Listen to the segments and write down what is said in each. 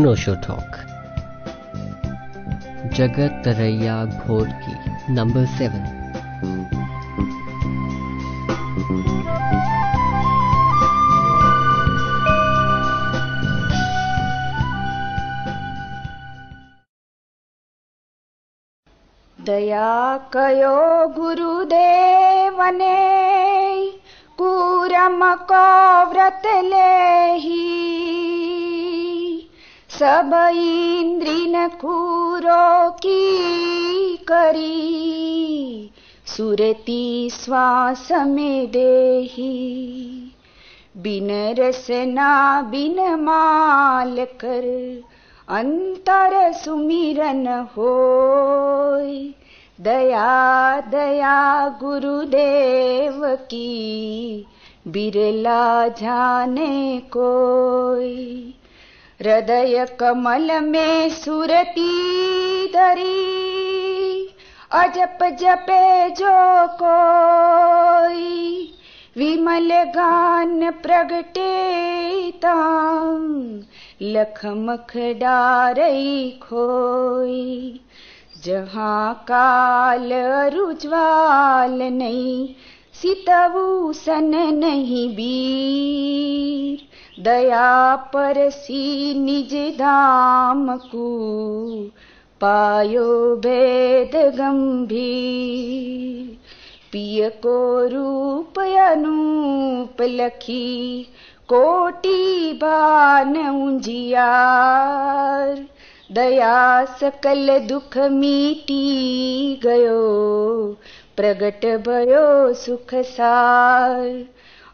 अनोशो talk जगत तरैया घोर की नंबर सेवन दया कयो गुरुदेवने, कूरम को व्रत लेही। सब इंद्रिन कूरो। की करी सुरती श्वास में देही। बिन रसना बिन माल कर अंतर सुमिरन होय। दया दया गुरुदेव की बिरला जाने कोई हृदय कमल में सुरती धरी। अजप जपे जो कोई, विमल गान प्रगटे तांग लख मख डारई खोई। जहाँ काल रुज्वाल नहीं, सितवू सन नहीं बीर। दया पर सी निज धाम को पायो भेद गंभीर। पिय को रूप अनूप लखी, कोटि बान उजियार। दया सकल दुख मीटी गयो, प्रगट भयो सुख सार।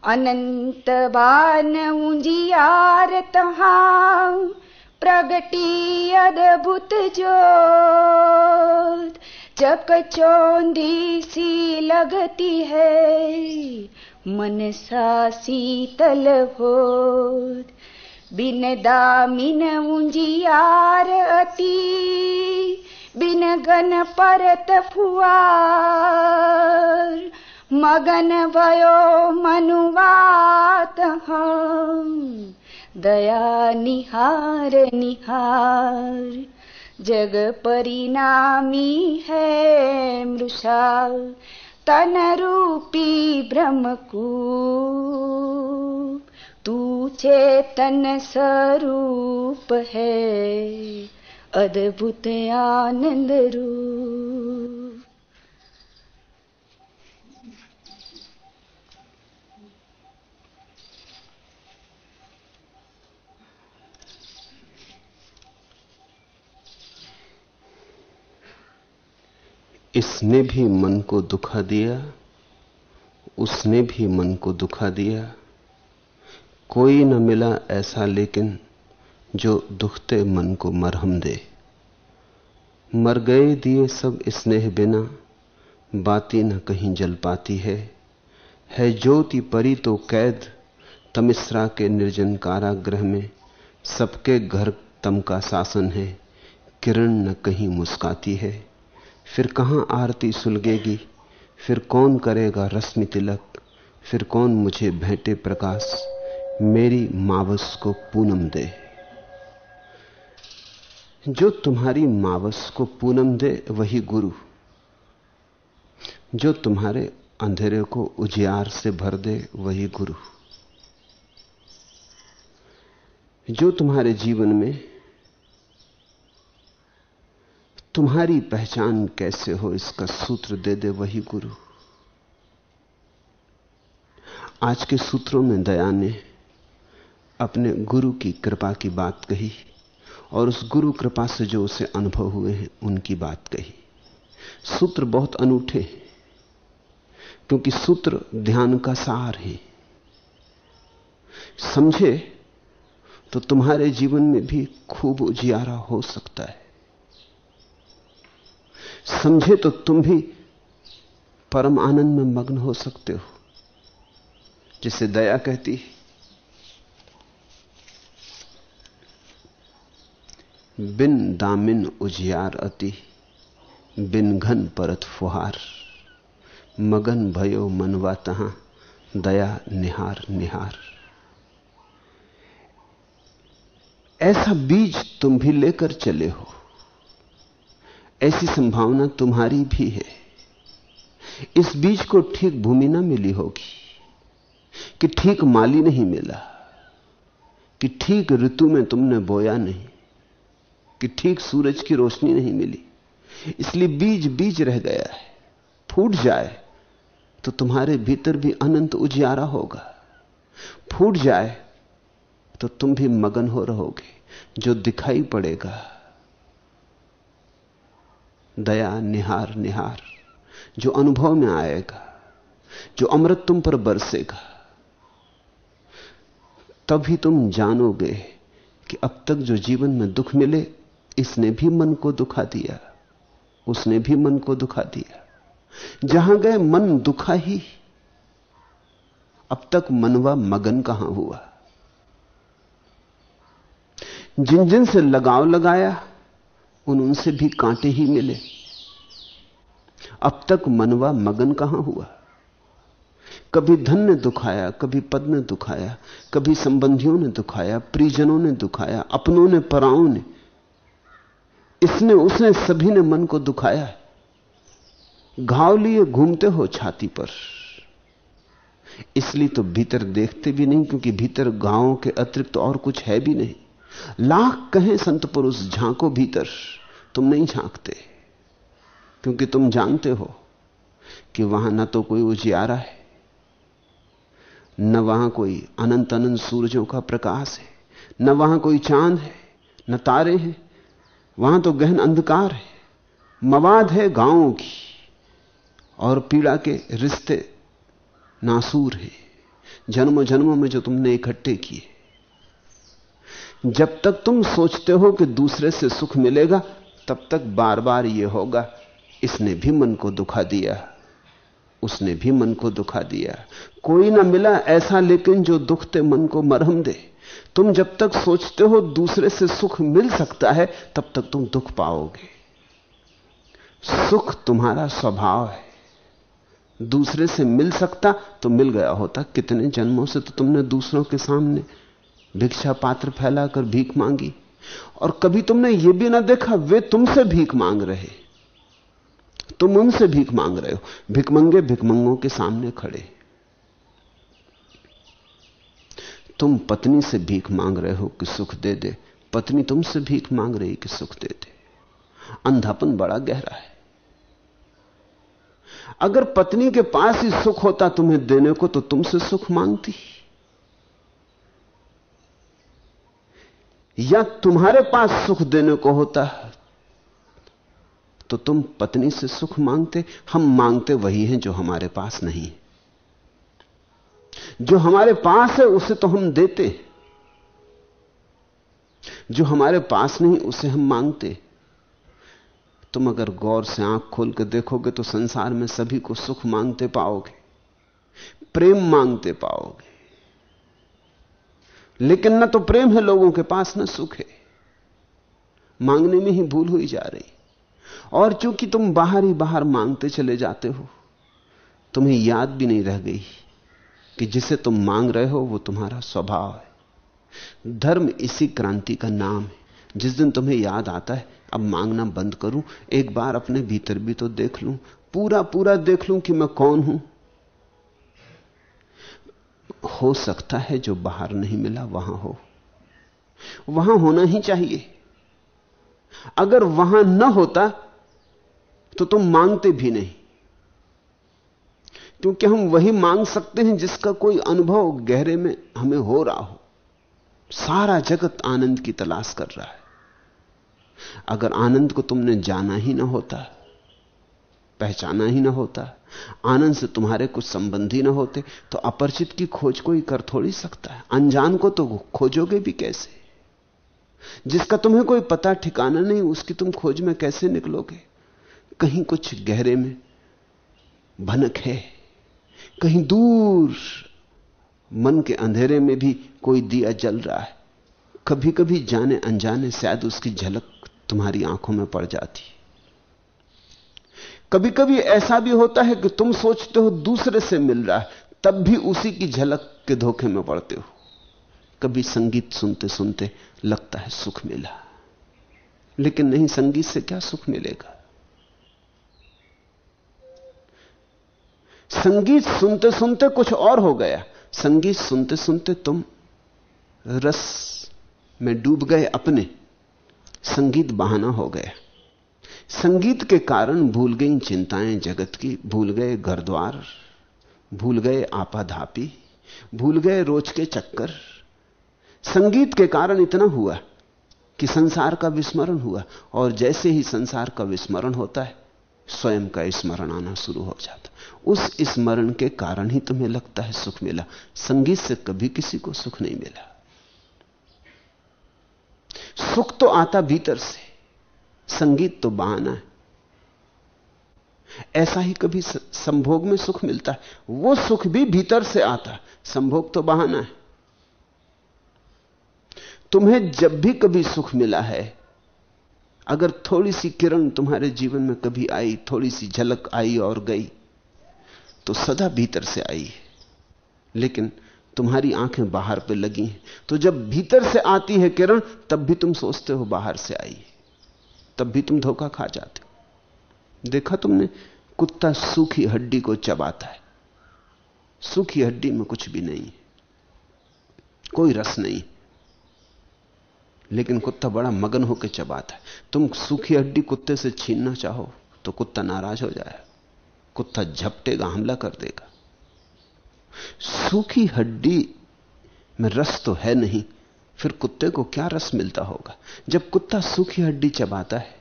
अनंत बान उजियार तहा, प्रगटी अद्भुत जोत चक चौंधी सी लगती है मन सा शीतल हो बिन दामिन उजियार अति, बिन गन परत फुआर। मगन भयो मनुवात हम। दया निहार निहार। जग परिणामी है मृषा तन रूपी ब्रह्म को तू चेतन स्वरूप है। अद्भुत आनंद रूप। इसने भी मन को दुखा दिया, उसने भी मन को दुखा दिया। कोई न मिला ऐसा लेकिन जो दुखते मन को मरहम दे। मर गए दिए सब स्नेह बिना, बाती न कहीं जल पाती है। है ज्योति परी तो कैद, तमिश्रा के निर्जन कारागृह में सबके घर तम का शासन है, किरण न कहीं मुस्काती है। फिर कहाँ आरती सुलगेगी? फिर कौन करेगा रश्मि तिलक? फिर कौन मुझे भेंटे प्रकाश? मेरी मावस को पूनम दे। जो तुम्हारी मावस को पूनम दे, वही गुरु। जो तुम्हारे अंधेरे को उजियार से भर दे, वही गुरु। जो तुम्हारे जीवन में तुम्हारी पहचान कैसे हो, इसका सूत्र दे दे वही गुरु। आज के सूत्रों में दया ने अपने गुरु की कृपा की बात कही और उस गुरु कृपा से जो उसे अनुभव हुए हैं, उनकी बात कही। सूत्र बहुत अनूठे हैं, क्योंकि सूत्र ध्यान का सार है। समझे तो तुम्हारे जीवन में भी खूब उजियारा हो सकता है। समझे तो तुम भी परम आनंद में मग्न हो सकते हो, जिसे दया कहती बिन दामिन उजियार अति, बिन घन परत फुहार, मगन भयो मनवा तहां, दया निहार निहार। ऐसा बीज तुम भी लेकर चले हो। ऐसी संभावना तुम्हारी भी है। इस बीज को ठीक भूमि ना मिली होगी, कि ठीक माली नहीं मिला, कि ठीक ऋतु में तुमने बोया नहीं, कि ठीक सूरज की रोशनी नहीं मिली। इसलिए बीज बीज रह गया है, फूट जाए तो तुम्हारे भीतर भी अनंत उजियारा होगा। फूट जाए तो तुम भी मगन हो रहोगे, जो दिखाई पड़ेगा। दया निहार निहार। जो अनुभव में आएगा, जो अमृत तुम पर बरसेगा, तभी तुम जानोगे कि अब तक जो जीवन में दुख मिले, इसने भी मन को दुखा दिया, उसने भी मन को दुखा दिया। जहाँ गए मन दुखा ही, अब तक मनवा मगन कहाँ हुआ? जिन जिन से लगाव लगाया उन उनसे भी कांटे ही मिले। अब तक मनवा मगन कहाँ हुआ? कभी धन ने दुखाया, कभी पद ने दुखाया, कभी संबंधियों ने दुखाया परिजनों ने दुखाया, अपनों ने, पराओं ने। इसने, उसने सभी ने मन को दुखाया। है घाव लिए घूमते हो छाती पर। इसलिए तो भीतर देखते भी नहीं, क्योंकि भीतर गाँवों के अतिरिक्त तो और कुछ है भी नहीं। लाख कहें संत पुरुष, झांको भीतर। तुम नहीं झांकते, क्योंकि तुम जानते हो कि वहाँ ना तो कोई उजियारा है, न वहाँ कोई अनंत अनंत सूरजों का प्रकाश है, न वहाँ कोई चाँद है, न तारे हैं। वहाँ तो गहन अंधकार है, मवाद है गाँवों की, और पीड़ा के रिश्ते नासूर हैं। जन्मों जन्मों में जो तुमने इकट्ठे किए जब तक तुम सोचते हो कि दूसरे से सुख मिलेगा, तब तक बार बार यह होगा, इसने भी मन को दुखा दिया। उसने भी मन को दुखा दिया। कोई ना मिला ऐसा, लेकिन जो दुखते मन को मरहम दे। तुम जब तक सोचते हो दूसरे से सुख मिल सकता है, तब तक तुम दुख पाओगे। सुख तुम्हारा स्वभाव है। दूसरे से मिल सकता तो मिल गया होता। कितने जन्मों से तो तुमने दूसरों के सामने भिक्षा पात्र फैलाकर भीख मांगी। और कभी तुमने यह भी ना देखा, वे तुमसे भीख मांग रहे। तुम उनसे भीख मांग रहे हो। भिकमंगे भिकमंगों के सामने खड़े। तुम पत्नी से भीख मांग रहे हो कि सुख दे दे। पत्नी तुमसे भीख मांग रही कि सुख दे दे। अंधापन बड़ा गहरा है। अगर पत्नी के पास ही सुख होता तुम्हें देने को तो तुमसे सुख मांगती। या तुम्हारे पास सुख देने को होता तो तुम पत्नी से सुख मांगते, हम मांगते वही हैं जो हमारे पास नहीं जो हमारे पास है, उसे तो हम देते जो हमारे पास नहीं, उसे हम मांगते तुम अगर गौर से आँख खोल कर देखोगे तो संसार में सभी को सुख मांगते पाओगे, प्रेम मांगते पाओगे। लेकिन न तो प्रेम है लोगों के पास, न सुख है। मांगने में ही भूल हुई जा रही। और चूँकि तुम बाहर ही बाहर मांगते चले जाते हो, तुम्हें याद भी नहीं रह गई कि जिसे तुम मांग रहे हो, वो तुम्हारा स्वभाव है। धर्म इसी क्रांति का नाम है। जिस दिन तुम्हें याद आता है, अब मांगना बंद करूँ, एक बार अपने भीतर भी तो देख लूँ पूरा पूरा देख लूँ कि मैं कौन हूँ। हो सकता है जो बाहर नहीं मिला, वहाँ हो। वहाँ होना ही चाहिए। अगर वहाँ न होता तो तुम मांगते भी नहीं। क्योंकि हम वही मांग सकते हैं जिसका कोई अनुभव गहरे में हमें हो रहा हो। सारा जगत आनंद की तलाश कर रहा है। अगर आनंद को तुमने जाना ही ना होता, पहचाना ही ना होता आनंद से तुम्हारे कुछ संबंधी ना होते तो अपरिचित की खोज कोई कर थोड़ी सकता है। अनजान को तो खोजोगे भी कैसे? जिसका तुम्हें कोई पता, ठिकाना नहीं, उसकी तुम खोज में कैसे निकलोगे? कहीं कुछ गहरे में भनक है, कहीं दूर मन के अंधेरे में भी कोई दिया जल रहा है। कभी कभी जाने अनजाने शायद उसकी झलक तुम्हारी आँखों में पड़ जाती कभी कभी ऐसा भी होता है कि तुम सोचते हो दूसरे से मिल रहा है, तब भी उसी की झलक के धोखे में पड़ते हो। कभी संगीत सुनते सुनते लगता है सुख मिला। लेकिन नहीं, संगीत से क्या सुख मिलेगा? संगीत सुनते सुनते कुछ और हो गया। संगीत सुनते सुनते तुम रस में डूब गए अपने। संगीत बहाना हो गया। संगीत के कारण भूल गई चिंताएँ जगत की, भूल गए घर द्वार भूल गए आपाधापी, भूल गए रोज के चक्कर। संगीत के कारण इतना हुआ कि संसार का विस्मरण हुआ, और जैसे ही संसार का विस्मरण होता है, स्वयं का स्मरण आना शुरू हो जाता उस स्मरण के कारण ही तुम्हें लगता है सुख मिला। संगीत से कभी किसी को सुख नहीं मिला। सुख तो आता भीतर से संगीत तो बहाना है। ऐसा ही कभी संभोग में सुख मिलता है। वो सुख भी भीतर से आता है। संभोग तो बहाना है। तुम्हें जब भी कभी सुख मिला है, अगर थोड़ी सी किरण तुम्हारे जीवन में कभी आई, थोड़ी सी झलक आई और गई तो सदा भीतर से आई है। लेकिन तुम्हारी आँखें बाहर पे लगी हैं। तो जब भीतर से आती है किरण, तब भी तुम सोचते हो बाहर से आई तब भी तुम धोखा खा जाते हो। देखा तुमने, कुत्ता सूखी हड्डी को चबाता है। सूखी हड्डी में कुछ भी नहीं कोई रस नहीं लेकिन कुत्ता बड़ा मगन होकर चबाता है। तुम सूखी हड्डी कुत्ते से छीनना चाहो तो कुत्ता नाराज़ हो जाए। कुत्ता झपटेगा, हमला कर देगा। सूखी हड्डी में रस तो है नहीं फिर कुत्ते को क्या रस मिलता होगा? जब कुत्ता सूखी हड्डी चबाता है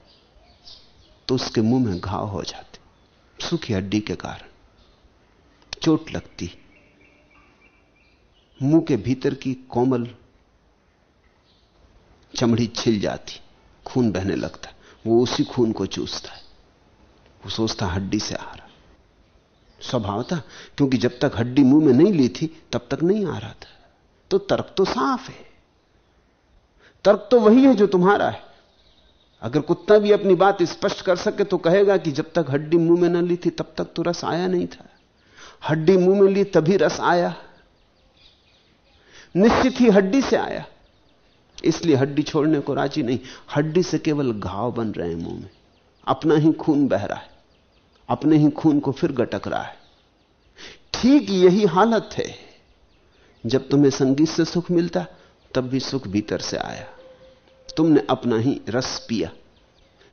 तो उसके मुँह में घाव हो जाते, सूखी हड्डी के कारण। चोट लगती, मुँह के भीतर की कोमल चमड़ी छिल जाती, खून बहने लगता, वो उसी खून को चूसता है। वो सोचता हड्डी से आ रहा स्वभाव था, क्योंकि जब तक हड्डी मुँह में नहीं ली थी, तब तक नहीं आ रहा था। तो तर्क तो साफ़ है। तर्क तो वही है जो तुम्हारा है। अगर कुत्ता भी अपनी बात स्पष्ट कर सके तो कहेगा कि जब तक हड्डी मुँह में न ली थी, तब तक तो रस आया नहीं था। हड्डी मुँह में ली तभी रस आया। निश्चित ही हड्डी से आया। इसलिए हड्डी छोड़ने को राज़ी नहीं। हड्डी से केवल घाव बन रहे हैं मुँह में। अपना ही खून बह रहा है। अपने ही खून को फिर गटक रहा है। ठीक यही हालत है। जब तुम्हें संगीत से सुख मिलता, तब भी सुख भीतर से आया। तुमने अपना ही रस पिया।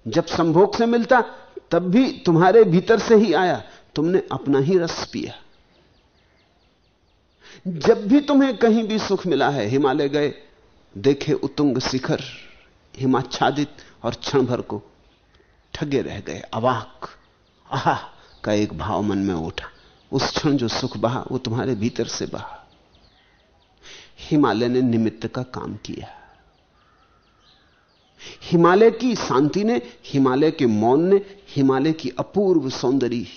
जब संभोग से मिलता, तब भी तुम्हारे भीतर से ही आया। तुमने अपना ही रस पिया। जब भी तुम्हें कहीं भी सुख मिला है, हिमालय गए, देखे उतुंग शिखर, हिमाच्छादित और क्षण भर को ठगे रह गए, अवाक। आह, का एक भाव मन में उठा। उस क्षण जो सुख बहा, वो तुम्हारे भीतर से बहा। हिमालय ने निमित्त का काम किया। हिमालय की शांति ने, हिमालय के मौन ने, हिमालय की अपूर्व सौंदर्य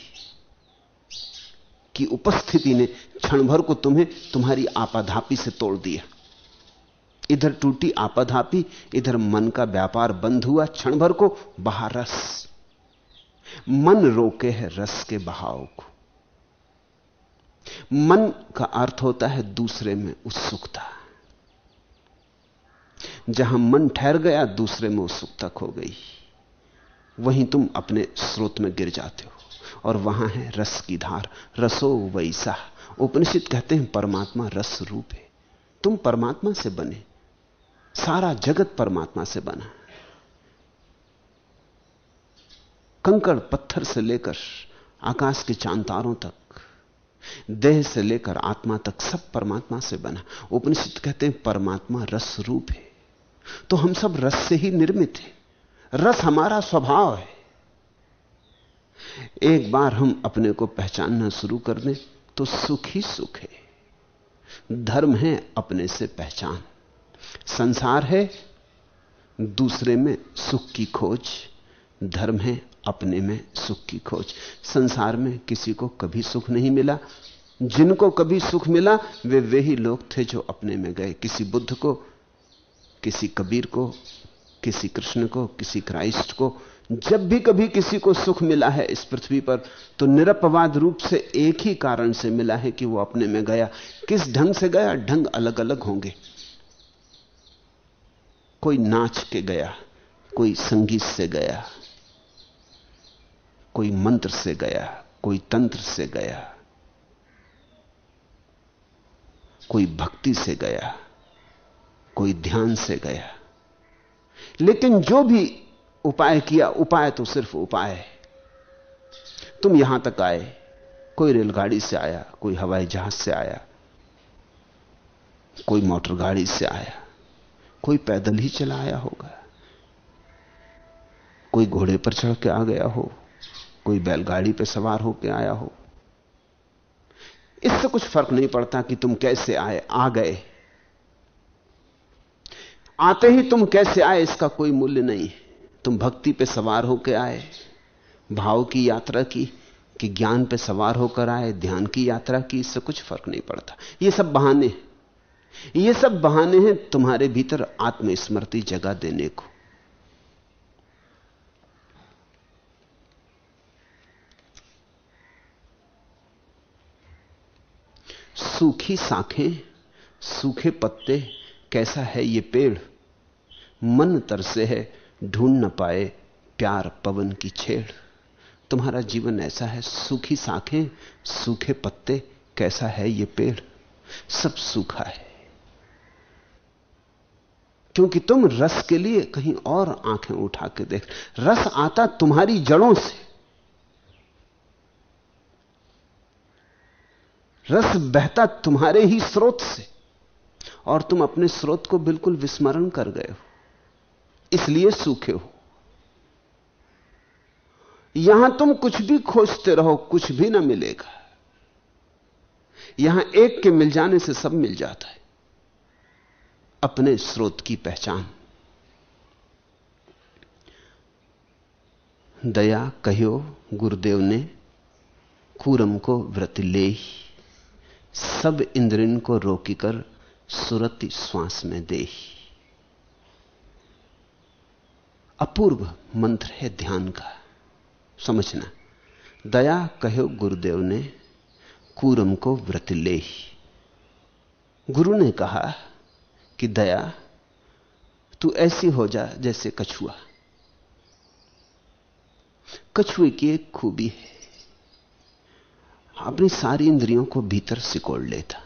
की उपस्थिति ने क्षण भर को तुम्हें तुम्हारी आपाधापी से तोड़ दिया। इधर टूटी आपाधापी, इधर मन का व्यापार बंद हुआ क्षण भर को बाहर रस। मन रोके है रस के बहाव को। मन का अर्थ होता है दूसरे में उत्सुकता। जहाँ मन ठहर गया, दूसरे में उत्सुकता खो गई। वहीं तुम अपने स्रोत में गिर जाते हो। और वहाँ है रस की धार। रसो वैसा। उपनिषद कहते हैं, परमात्मा रस रूप है। तुम परमात्मा से बने। सारा जगत परमात्मा से बना। कंकड़ पत्थर से लेकर आकाश के चांतारों तक, देह से लेकर आत्मा तक सब परमात्मा से बना। उपनिषद कहते हैं, परमात्मा रस रूप है। तो हम सब रस से ही निर्मित हैं। रस हमारा स्वभाव है। एक बार हम अपने को पहचानना शुरू कर दें तो सुख ही सुख है। धर्म है अपने से पहचान। संसार है दूसरे में सुख की खोज। धर्म है अपने में सुख की खोज। संसार में किसी को कभी सुख नहीं मिला। जिनको कभी सुख मिला, वे वे ही लोग थे जो अपने में गए। किसी बुद्ध को किसी कबीर को, किसी कृष्ण को, किसी क्राइस्ट को, जब भी कभी किसी को सुख मिला है इस पृथ्वी पर तो निरपवाद रूप से एक ही कारण से मिला है कि वो अपने में गया। किस ढंग से गया? ढंग अलग अलग होंगे। कोई नाच के गया, कोई संगीत से गया, कोई मंत्र से गया, कोई तंत्र से गया, कोई भक्ति से गया। कोई ध्यान से गया। लेकिन जो भी उपाय किया, उपाय तो सिर्फ़ उपाय है। तुम यहाँ तक आए, कोई रेलगाड़ी से आया, कोई हवाई जहाज़ से आया, कोई मोटर गाड़ी से आया, कोई पैदल ही चला आया होगा, कोई घोड़े पर चढ़ के आ गया हो, कोई बैलगाड़ी पर सवार होकर आया हो। इससे कुछ फ़र्क नहीं पड़ता कि तुम कैसे आए, आ गए। आते ही तुम कैसे आए? इसका कोई मूल्य नहीं। तुम भक्ति पे सवार होकर आए, भाव की यात्रा की, कि ज्ञान पे सवार होकर आए, ध्यान की यात्रा की, इससे कुछ फ़र्क नहीं पड़ता। ये सब बहाने ये सब बहाने हैं तुम्हारे भीतर आत्मस्मृति जगा देने को। सूखी साखें, सूखे पत्ते कैसा है ये पेड़? मन तरसे है, ढूंढ न पाए प्यार पवन की छेड़। तुम्हारा जीवन ऐसा है, सूखी साखें, सूखे पत्ते, कैसा है ये पेड़? सब सूखा है। क्योंकि तुम रस के लिए कहीं और आँखें उठा के देख, रस आता तुम्हारी जड़ों से। रस बहता तुम्हारे ही स्रोत से। और तुम अपने स्रोत को बिल्कुल विस्मरण कर गए हो। इसलिए सूखे हो। यहाँ तुम कुछ भी खोजते रहो, कुछ भी ना मिलेगा। यहाँ एक के मिल जाने से सब मिल जाता है। अपने स्रोत की पहचान। दया कहो गुरुदेव ने कूरम को व्रत ले सब इंद्रिन को रोकी कर सुरति श्वास में दे अपूर्व मंत्र है ध्यान का। समझना। दया कहो गुरुदेव ने, कूरम को व्रत ले ही। गुरु ने कहा कि दया, तू ऐसी हो जा जैसे कछुआ। कछुए की एक खूबी है। अपनी सारी इंद्रियों को भीतर सिकोड़ लेता।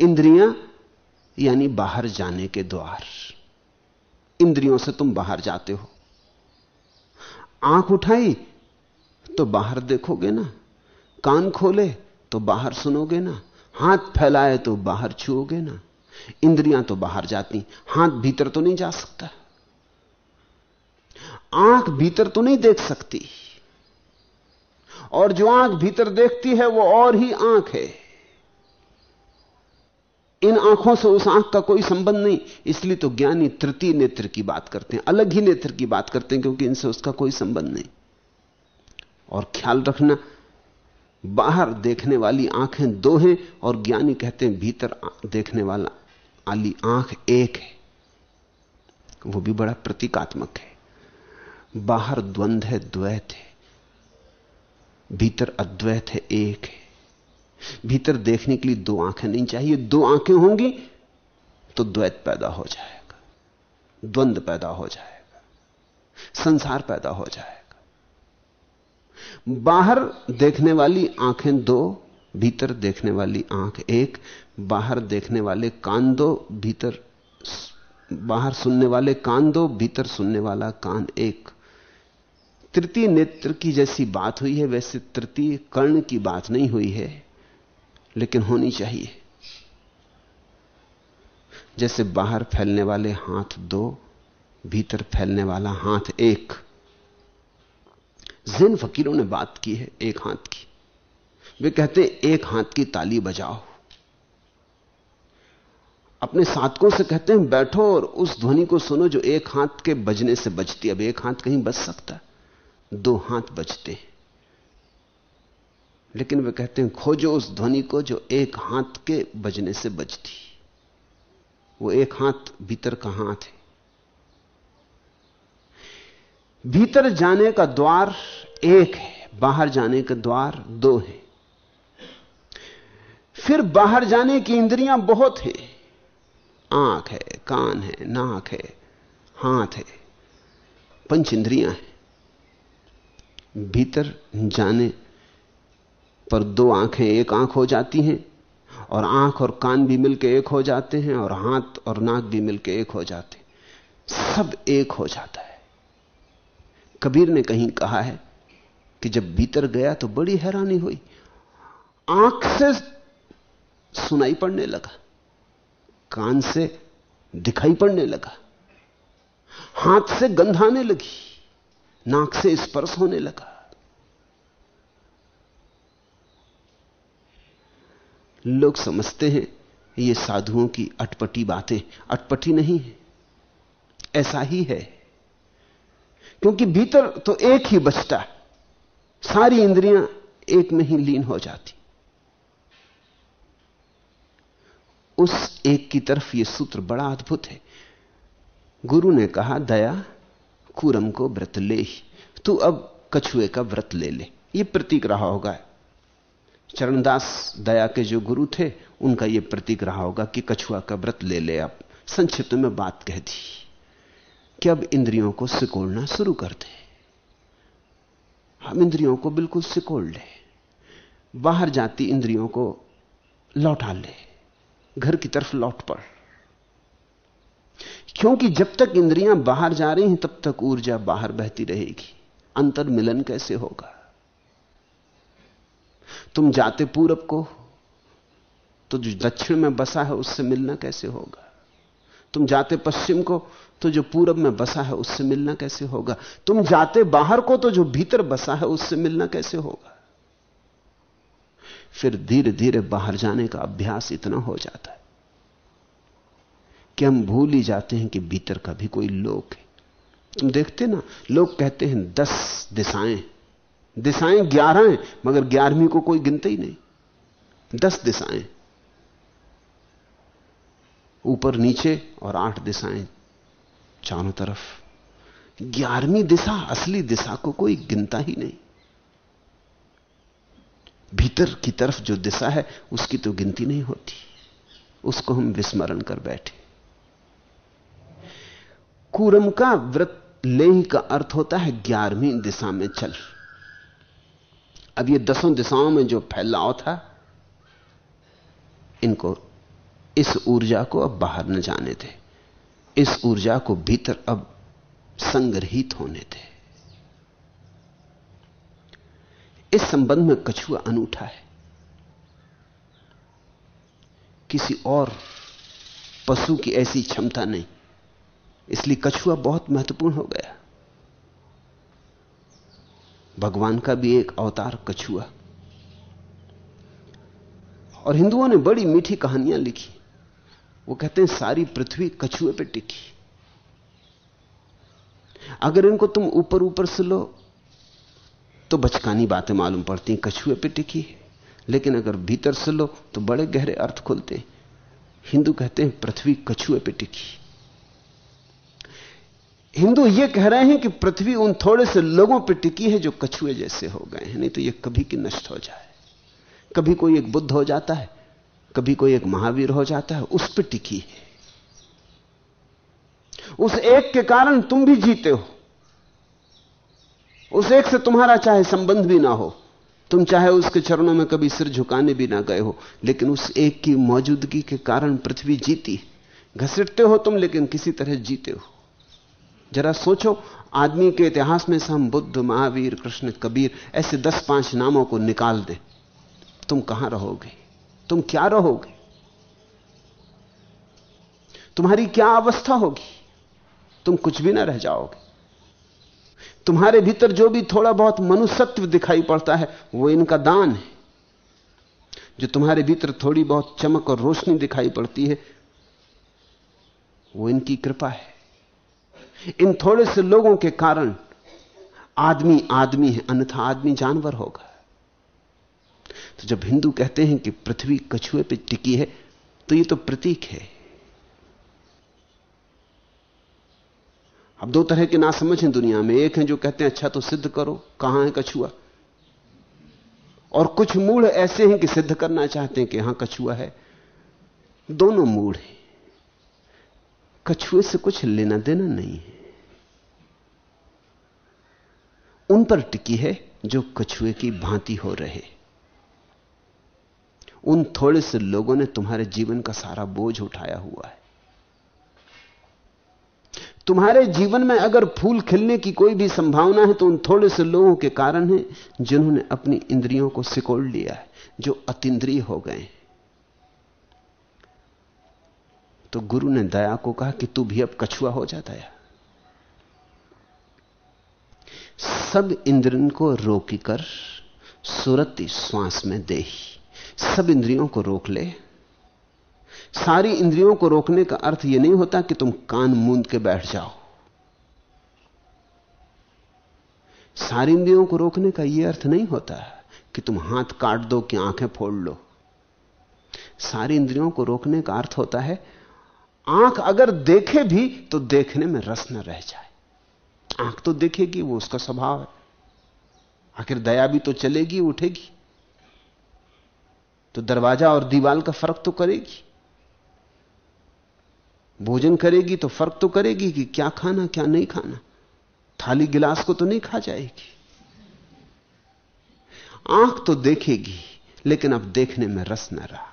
इंद्रियाँ यानी बाहर जाने के द्वार। इंद्रियों से तुम बाहर जाते हो। आँख उठाई तो बाहर देखोगे ना। कान खोले तो बाहर सुनोगे ना। हाथ फैलाए तो बाहर छुओगे ना। इंद्रियाँ तो बाहर जाती, हाथ भीतर तो नहीं जा सकता। आँख भीतर तो नहीं देख सकती। और जो आँख भीतर देखती है, वो और ही आँख है। इन आँखों से उस आँख का कोई संबंध नहीं। इसलिए तो ज्ञानी तृतीय नेत्र की बात करते हैं, अलग ही नेत्र की बात करते हैं, क्योंकि इनसे उसका कोई संबंध नहीं। और ख्याल रखना, बाहर देखने वाली आँखें दो हैं, और ज्ञानी कहते हैं भीतर देखने वाला, वाली आँख एक है। वो भी बड़ा प्रतीकात्मक है। बाहर द्वंद्व है, द्वैत है। भीतर अद्वैत है, एक है। भीतर देखने के लिए दो आँखें नहीं चाहिए। दो आँखें होंगी तो द्वैत पैदा हो जाएगा द्वंद्व पैदा हो जाएगा, संसार पैदा हो जाएगा। बाहर देखने वाली आँखें दो, भीतर देखने वाली आँख एक, बाहर देखने वाले कान दो, भीतर बाहर सुनने वाले कान दो, भीतर सुनने वाला कान एक। तृतीय नेत्र की जैसी बात हुई है, वैसे तृतीय कर्ण की बात नहीं हुई है। लेकिन होनी चाहिए। जैसे बाहर फैलने वाले हाथ दो, भीतर फैलने वाला हाथ एक। जिन फकीरों ने बात की है, एक हाथ की। वे कहते हैं, एक हाथ की ताली बजाओ। अपने साधकों से कहते हैं, बैठो और उस ध्वनि को सुनो जो एक हाथ के बजने से बजती अब एक हाथ कहीं बज सकता दो हाथ बजते हैं। लेकिन वे कहते हैं, खोजो उस ध्वनि को जो एक हाथ के बजने से बजती। वो एक हाथ भीतर का हाथ है? भीतर जाने का द्वार एक है, बाहर जाने का द्वार दो है। फिर बाहर जाने की इंद्रियाँ बहुत हैं। आँख है, कान है, नाक है, हाथ है, पंच इंद्रियाँ हैं। भीतर जाने पर दो आँखें एक आँख हो जाती हैं, और आँख और कान भी मिलके एक हो जाते हैं, और हाथ और नाक भी मिलके एक हो जाते हैं। सब एक हो जाता है। कबीर ने कहीं कहा है कि जब भीतर गया तो बड़ी हैरानी हुई। आँख से सुनाई पड़ने लगा, कान से दिखाई पड़ने लगा, हाथ से गंधाने लगी, नाक से स्पर्श होने लगा। लोग समझते हैं ये साधुओं की अटपटी बातें। अटपटी नहीं है। ऐसा ही है। क्योंकि भीतर तो एक ही बचता है। सारी इंद्रियाँ एक में ही लीन हो जाती। उस एक की तरफ़ यह सूत्र बड़ा अद्भुत है। गुरु ने कहा, दया, कुरम को व्रत ले ही। तू अब कछुए का व्रत ले ले। यह प्रतीक रहा होगा। चरणदास दया के जो गुरु थे, उनका यह प्रतीक रहा होगा कि कछुआ का व्रत ले ले अब संक्षिप्त में बात कह दी कि अब इंद्रियों को सिकोड़ना शुरू कर दे। हम इंद्रियों को बिल्कुल सिकोड़ ले। बाहर जाती इंद्रियों को लौटा ले। घर की तरफ़ लौट पड़। क्योंकि जब तक इंद्रियाँ बाहर जा रही हैं, तब तक ऊर्जा बाहर बहती रहेगी। अंतर मिलन कैसे होगा? तुम जाते पूरब को तो जो दक्षिण में बसा है उससे मिलना कैसे होगा? तुम जाते पश्चिम को तो जो पूरब में बसा है उससे मिलना कैसे होगा? तुम जाते बाहर को तो जो भीतर बसा है उससे मिलना कैसे होगा? फिर धीरे धीरे बाहर जाने का अभ्यास इतना हो जाता है कि हम भूल ही जाते हैं कि भीतर का भी कोई लोक है। तुम देखते ना लोग कहते हैं दस दिशाएँ। दिशाएँ ग्यारह हैं, मगर ग्यारहवीं को कोई गिनते ही नहीं। दस दिशाएँ। ऊपर नीचे और आठ दिशाएँ चारों तरफ़। ग्यारहवीं दिशा, असली दिशा को कोई गिनता ही नहीं। भीतर की तरफ़ जो दिशा है, उसकी तो गिनती नहीं होती। उसको हम विस्मरण कर बैठे। कूरम का व्रत लेह का अर्थ होता है ग्यारहवीं दिशा में चल। अब ये दसों दिशाओं में जो फैलाव था, इनको इस ऊर्जा को अब बाहर न जाने थे इस ऊर्जा को भीतर अब संग्रहित होने थे इस संबंध में कछुआ अनूठा है। किसी और पशु की ऐसी क्षमता नहीं, इसलिए कछुआ बहुत महत्वपूर्ण हो गया। भगवान का भी एक अवतार कछुआ। और हिंदुओं ने बड़ी मीठी कहानियाँ लिखी। वो कहते हैं, सारी पृथ्वी कछुए पे टिकी। अगर इनको तुम ऊपर ऊपर से लो तो बचकानी बातें मालूम पड़ती कछुए पे टिकी है। लेकिन अगर भीतर से लो तो बड़े गहरे अर्थ खुलते हिंदू कहते हैं, पृथ्वी कछुए पे टिकी। हिंदू यह कह रहे हैं कि पृथ्वी उन थोड़े से लोगों पर टिकी है जो कछुए जैसे हो गए हैं। नहीं तो यह कभी की नष्ट हो जाए। कभी कोई एक बुद्ध हो जाता है, कभी कोई एक महावीर हो जाता है, उस पर टिकी है। उस एक के कारण तुम भी जीते हो। उस एक से तुम्हारा चाहे संबंध भी ना हो। तुम चाहे उसके चरणों में कभी सिर झुकाने भी ना गए हो, लेकिन उस एक की मौजूदगी के कारण पृथ्वी जीती घसीटते हो तुम, लेकिन किसी तरह जीते हो। जरा सोचो, आदमी के इतिहास में से हम बुद्ध, महावीर, कृष्ण, कबीर, ऐसे दस पाँच नामों को निकाल दे। तुम कहाँ रहोगे? तुम क्या रहोगे? तुम्हारी क्या अवस्था होगी? तुम कुछ भी ना रह जाओगे। तुम्हारे भीतर जो भी थोड़ा बहुत मनुष्यत्व दिखाई पड़ता है, वो इनका दान है। जो तुम्हारे भीतर थोड़ी बहुत चमक और रोशनी दिखाई पड़ती है, वो इनकी कृपा है। इन थोड़े से लोगों के कारण आदमी आदमी है, अन्यथा आदमी जानवर होगा। तो जब हिंदू कहते हैं कि पृथ्वी कछुए पे टिकी है तो ये तो प्रतीक है। अब दो तरह के ना हैं दुनिया में। एक है जो कहते हैं अच्छा तो सिद्ध करो, कहाँ है कछुआ? और कुछ मूड ऐसे हैं कि सिद्ध करना चाहते हैं कि हाँ, कछुआ है। दोनों मूड हैं। कछुए से कुछ लेना देना नहीं है। उन पर टिकी है जो कछुए की भांति हो रहे। उन थोड़े से लोगों ने तुम्हारे जीवन का सारा बोझ उठाया हुआ है। तुम्हारे जीवन में अगर फूल खिलने की कोई भी संभावना है तो उन थोड़े से लोगों के कारण है जिन्होंने अपनी इंद्रियों को सिकोड़ लिया है, जो अतिद्रिय हो गए तो गुरु ने दया को कहा कि तू भी अब कछुआ हो जाता है सब इंद्रियों को रोकी कर सुरति श्वास में दे सब इंद्रियों को रोक ले। सारी इंद्रियों को रोकने का अर्थ यह नहीं होता कि तुम कान मूंद के बैठ जाओ। सारी इंद्रियों को रोकने का यह अर्थ नहीं होता कि तुम हाथ काट दो कि आँखें फोड़ लो। सारी इंद्रियों को रोकने का अर्थ होता है आँख अगर देखे भी तो देखने में रस न रह जाए। आँख तो देखेगी, वो उसका स्वभाव है। आखिर दया भी तो चलेगी, उठेगी। तो दरवाज़ा और दीवाल का फ़र्क तो करेगी। भोजन करेगी तो फ़र्क तो करेगी कि क्या खाना, क्या नहीं खाना। थाली गिलास को तो नहीं खा जाएगी। आँख तो देखेगी, लेकिन अब देखने में रस न रहा।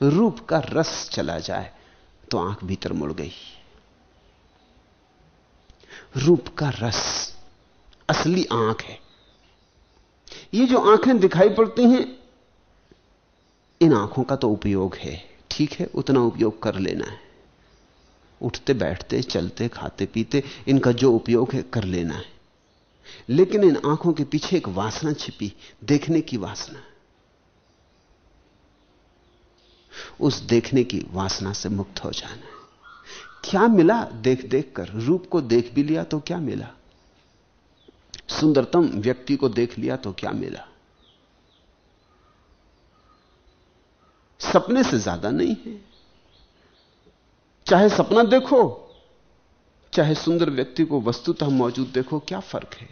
रूप का रस चला जाए। तो आँख भीतर मुड़ गई। रूप का रस असली आँख है। ये जो आँखें दिखाई पड़ती हैं, इन आँखों का तो उपयोग है। ठीक है, उतना उपयोग कर लेना है। उठते, बैठते, चलते, खाते, पीते, इनका जो उपयोग है कर लेना है। लेकिन इन आँखों के पीछे एक वासना छिपी, देखने की वासना। उस देखने की वासना से मुक्त हो जाना है। क्या मिला देख देख कर? रूप को देख भी लिया तो क्या मिला? सुंदरतम व्यक्ति को देख लिया तो क्या मिला? सपने से ज़्यादा नहीं है। चाहे सपना देखो, चाहे सुंदर व्यक्ति को वस्तुतः मौजूद देखो, क्या फ़र्क है?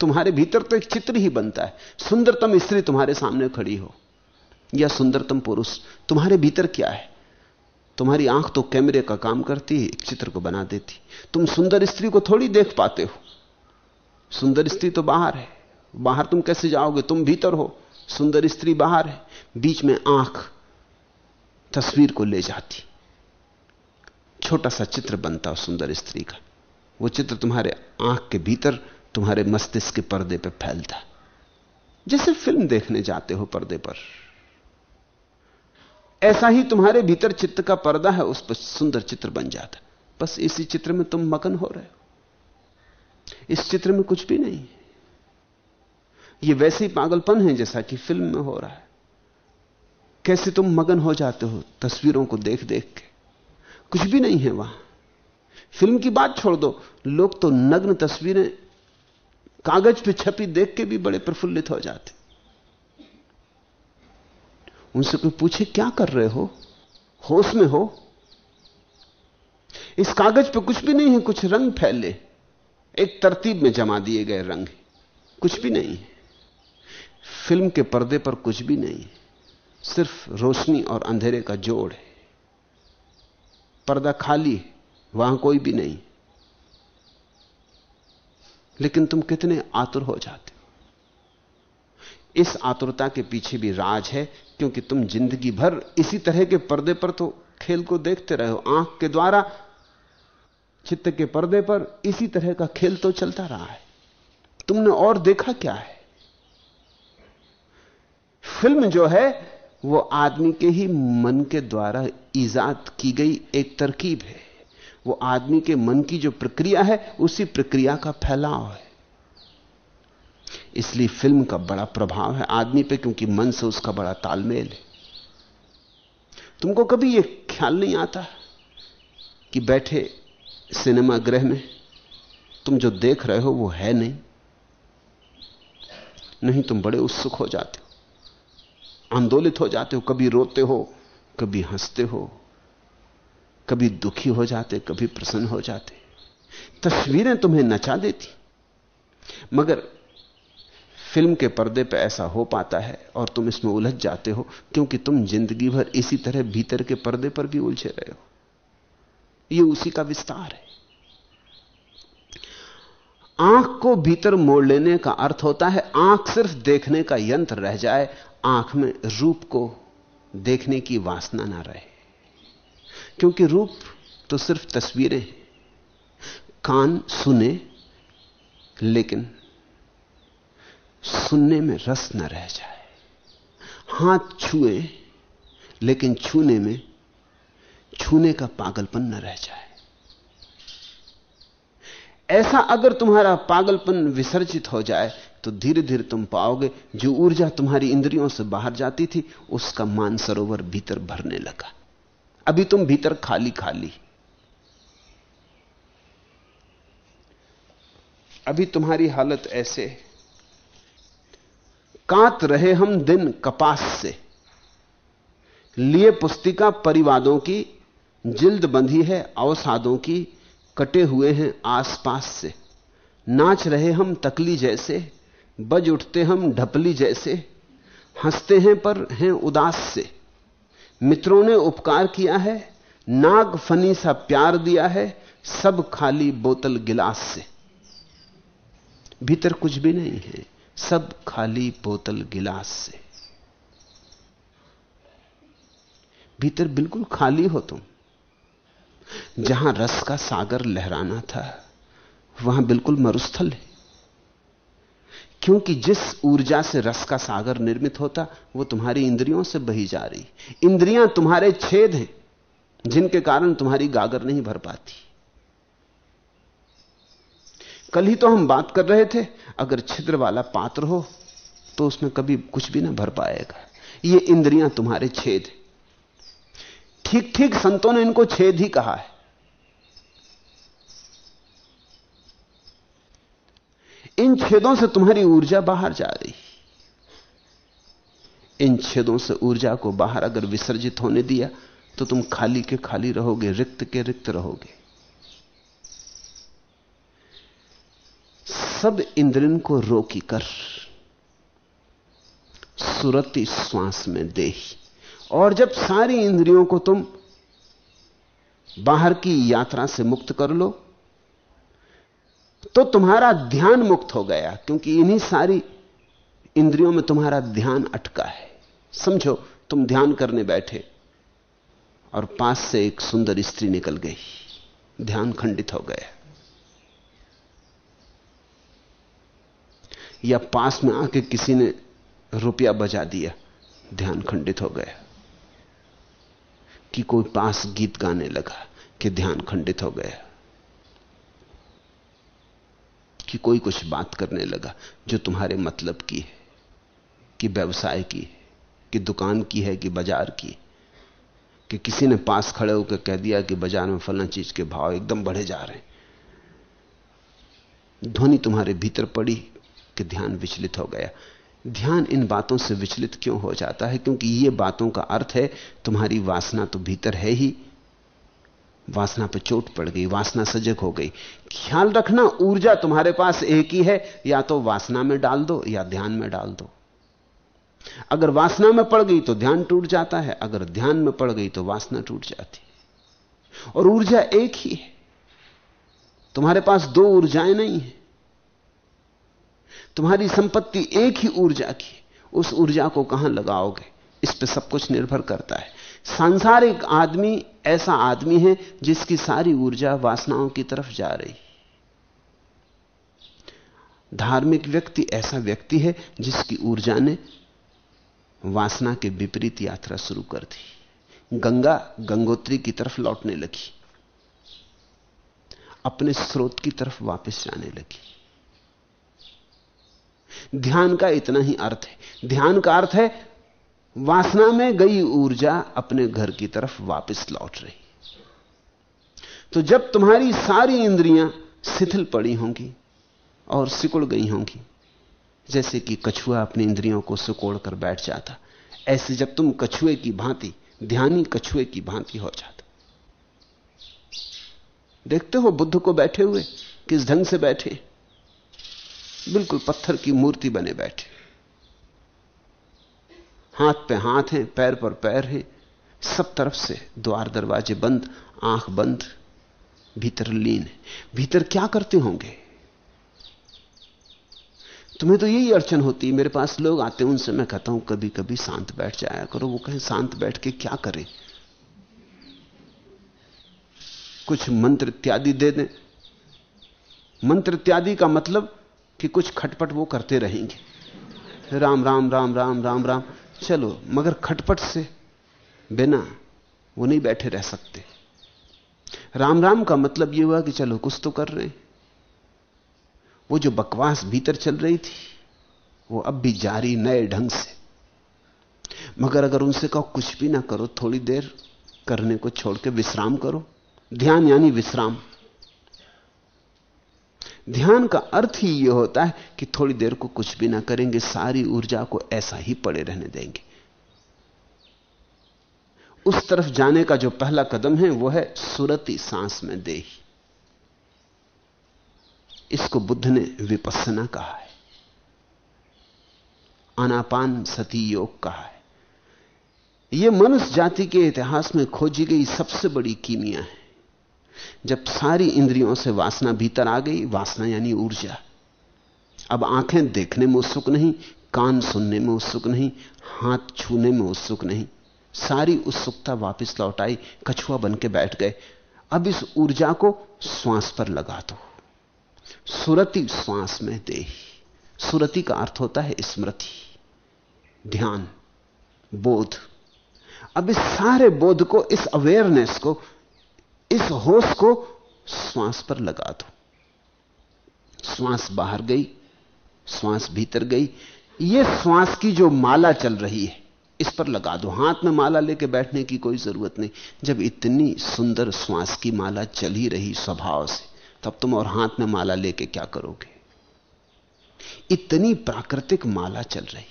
तुम्हारे भीतर तो एक चित्र ही बनता है। सुंदरतम स्त्री तुम्हारे सामने खड़ी हो। या सुंदरतम पुरुष, तुम्हारे भीतर क्या है? तुम्हारी आँख तो कैमरे का काम करती है, एक चित्र को बना देती। तुम सुंदर स्त्री को थोड़ी देख पाते हो। सुंदर स्त्री तो बाहर है। बाहर तुम कैसे जाओगे? तुम भीतर हो। सुंदर स्त्री बाहर है। बीच में आँख तस्वीर को ले जाती। छोटा सा चित्र बनता सुंदर स्त्री का। वो चित्र तुम्हारे आँख के भीतर, तुम्हारे मस्तिष्क के पर्दे पर फैलता। जैसे फ़िल्म देखने जाते हो पर्दे पर। ऐसा ही तुम्हारे भीतर चित्त का पर्दा है, उस पर सुंदर चित्र बन जाता बस इसी चित्र में तुम मगन हो रहे हो। इस चित्र में कुछ भी नहीं यह वैसे ही पागलपन है जैसा कि फ़िल्म में हो रहा है। कैसे तुम मगन हो जाते हो तस्वीरों को देख देख के? कुछ भी नहीं है वहाँ। फ़िल्म की बात छोड़ दो। लोग तो नग्न तस्वीरें कागज़ पे छपी देख के भी बड़े प्रफुल्लित हो जाते उनसे कोई पूछे, क्या कर रहे हो? होश में हो? इस कागज़ पे कुछ भी नहीं है, कुछ रंग फैले। एक तरतीब में जमा दिए गए रंग कुछ भी नहीं है। फ़िल्म के पर्दे पर कुछ भी नहीं है। सिर्फ़ रोशनी और अंधेरे का जोड़ है। पर्दा खाली है, वहाँ कोई भी नहीं। लेकिन तुम कितने आतुर हो जाते इस आतुरता के पीछे भी राज है, क्योंकि तुम ज़िंदगी भर इसी तरह के पर्दे पर तो खेल को देखते रहे हो। आँख के द्वारा, चित्त के पर्दे पर इसी तरह का खेल तो चलता रहा है। तुमने और देखा क्या है? फ़िल्म जो है, वो आदमी के ही मन के द्वारा ईजाद की गई एक तरकीब है। वो आदमी के मन की जो प्रक्रिया है, उसी प्रक्रिया का फैलाव है। इसलिए फ़िल्म का बड़ा प्रभाव है। आदमी पे, क्योंकि मन से उसका बड़ा तालमेल है। तुमको कभी यह ख्याल नहीं आता कि बैठे सिनेमा गृह में तुम जो देख रहे हो वो है नहीं? नहीं तुम बड़े उत्सुक हो जाते हो, आंदोलित हो जाते हो, कभी रोते हो, कभी हँसते हो, कभी दुखी हो जाते, कभी प्रसन्न हो जाते। तस्वीरें तुम्हें नचा देती, मगर फ़िल्म के पर्दे पर ऐसा हो पाता है और तुम इसमें उलझ जाते हो, क्योंकि तुम ज़िंदगी भर इसी तरह भीतर के पर्दे पर भी उलझे रहे हो। यह उसी का विस्तार है। आँख को भीतर मोड़ लेने का अर्थ होता है, आँख सिर्फ़ देखने का यंत्र रह जाए, आँख में रूप को देखने की वासना ना रहे। क्योंकि रूप तो सिर्फ़ तस्वीरें कान सुने, लेकिन सुनने में रस न रह जाए। हाथ छुए, लेकिन छूने में, छूने का पागलपन न रह जाए। ऐसा अगर तुम्हारा पागलपन विसर्जित हो जाए तो धीरे धीरे तुम पाओगे, जो ऊर्जा तुम्हारी इंद्रियों से बाहर जाती थी, उसका मानसरोवर भीतर भरने लगा। अभी तुम भीतर खाली खाली अभी तुम्हारी हालत ऐसे काट रहे हम दिन कपास से। लिए पुस्तिका परिवादों की, जिल्द बंधी है अवसादों की, कटे हुए हैं आसपास से। नाच रहे हम तकली जैसे, बज उठते हम ढपली जैसे, हँसते हैं पर हैं उदास से। मित्रों ने उपकार किया है, नाग फनी सा प्यार दिया है, सब खाली बोतल गिलास से। भीतर कुछ भी नहीं है। सब खाली बोतल गिलास से। भीतर बिल्कुल खाली हो तुम। जहाँ रस का सागर लहराना था, वहाँ बिल्कुल मरुस्थल है। क्योंकि जिस ऊर्जा से रस का सागर निर्मित होता, वो तुम्हारी इंद्रियों से बही जा रही। इंद्रियाँ तुम्हारे छेद हैं, जिनके कारण तुम्हारी गागर नहीं भर पाती। कल ही तो हम बात कर रहे थे, अगर छिद्र वाला पात्र हो तो उसमें कभी कुछ भी ना भर पाएगा। ये इंद्रियाँ तुम्हारे छेद ठीक ठीक संतों ने इनको छेद ही कहा है। इन छेदों से तुम्हारी ऊर्जा बाहर जा रही। इन छेदों से ऊर्जा को बाहर अगर विसर्जित होने दिया तो तुम खाली के खाली रहोगे, रिक्त के रिक्त रहोगे। सब इंद्रियन को रोकी कर सुरती श्वास में दे। और जब सारी इंद्रियों को तुम बाहर की यात्रा से मुक्त कर लो तो तुम्हारा ध्यान मुक्त हो गया, क्योंकि इन्हीं सारी इंद्रियों में तुम्हारा ध्यान अटका है। समझो, तुम ध्यान करने बैठे और पास से एक सुंदर स्त्री निकल गई, ध्यान खंडित हो गया। या पास में आके किसी ने रुपया बजा दिया, ध्यान खंडित हो गया कि कोई पास गीत गाने लगा कि ध्यान खंडित हो गया कि कोई कुछ बात करने लगा जो तुम्हारे मतलब की है, कि व्यवसाय की है, कि दुकान की है, कि बाज़ार की कि किसी ने पास खड़े होकर कह दिया कि बाज़ार में फलना चीज़ के भाव एकदम बढ़े जा रहे हैं। ध्वनि तुम्हारे भीतर पड़ी कि ध्यान विचलित हो गया। ध्यान इन बातों से विचलित क्यों हो जाता है? क्योंकि ये बातों का अर्थ है, तुम्हारी वासना तो भीतर है ही। वासना पर चोट पड़ गई, वासना सजग हो गई। ख्याल रखना, ऊर्जा तुम्हारे पास एक ही है, या तो वासना में डाल दो, या ध्यान में डाल दो। अगर वासना में पड़ गई तो ध्यान टूट जाता है, अगर ध्यान में पड़ गई तो वासना टूट जाती है। और ऊर्जा एक ही है। तुम्हारे पास दो ऊर्जाएँ नहीं है। तुम्हारी संपत्ति एक ही ऊर्जा की उस ऊर्जा को कहाँ लगाओगे? इस पर सब कुछ निर्भर करता है। सांसारिक आदमी ऐसा आदमी है जिसकी सारी ऊर्जा वासनाओं की तरफ़ जा रही धार्मिक व्यक्ति ऐसा व्यक्ति है जिसकी ऊर्जा ने वासना के विपरीत यात्रा शुरू कर दी। गंगा गंगोत्री की तरफ़ लौटने लगी। अपने स्रोत की तरफ़ वापस जाने लगी। ध्यान का इतना ही अर्थ है। ध्यान का अर्थ है, वासना में गई ऊर्जा अपने घर की तरफ़ वापस लौट रही। तो जब तुम्हारी सारी इंद्रियाँ शिथिल पड़ी होंगी और सिकुड़ गई होंगी, जैसे कि कछुआ अपनी इंद्रियों को सिकोड़ कर बैठ जाता, ऐसे जब तुम कछुए की भांति, ध्यानी कछुए की भांति हो जाता। देखते हो बुद्ध को बैठे हुए, किस ढंग से बैठे? बिल्कुल पत्थर की मूर्ति बने बैठे। हाथ पे हाथ हैं, पैर पर पैर हैं, सब तरफ़ से द्वार दरवाजे बंद, आँख बंद, भीतर लीन है। भीतर क्या करते होंगे? तुम्हें तो यही अड़चन होती है, मेरे पास लोग आते हैं, उनसे मैं कहता हूँ कभी कभी शांत बैठ जाया करो, वो कहें, शांत बैठ के क्या करें? कुछ मंत्र इत्यादि दे दें। मंत्र इत्यादि का मतलब कि कुछ खटपट वो करते रहेंगे। राम राम राम राम राम राम। चलो, मगर खटपट से बिना वो नहीं बैठे रह सकते। राम राम का मतलब ये हुआ कि चलो, कुछ तो कर रहे हैं। वो जो बकवास भीतर चल रही थी, वो अब भी जारी नए ढंग से। मगर अगर उनसे कहो, कुछ भी ना करो, थोड़ी देर करने को छोड़ के विश्राम करो। ध्यान यानी विश्राम। ध्यान का अर्थ ही यह होता है कि थोड़ी देर को कुछ भी ना करेंगे, सारी ऊर्जा को ऐसा ही पड़े रहने देंगे। उस तरफ़ जाने का जो पहला कदम है, वो है सुरती सांस में दे इसको बुद्ध ने विपස්සना कहा है। अनापान सती योग कहा है। यह मनुष्य जाति के इतिहास में खोजी गई सबसे बड़ी कीमिया है। जब सारी इंद्रियों से वासना भीतर आ गई, वासना यानी ऊर्जा। अब आँखें देखने में उत्सुक नहीं, कान सुनने में उत्सुक नहीं, हाथ छूने में उत्सुक नहीं। सारी उत्सुकता वापस लौट आई, कछुआ बन के बैठ गए। अब इस ऊर्जा को श्वास पर लगा दो। सुरति श्वास में दे सुरति का अर्थ होता है स्मृति। ध्यान, बोध। अब इस सारे बोध को, इस अवेयरनेस को इस होश को श्वास पर लगा दो। श्वास बाहर गई, श्वास भीतर गई। यह श्वास की जो माला चल रही है, इस पर लगा दो। हाथ में माला लेके बैठने की कोई ज़रूरत नहीं। जब इतनी सुंदर श्वास की माला चल ही रही स्वभाव से, तब तुम और हाथ में माला लेके क्या करोगे? इतनी प्राकृतिक माला चल रही।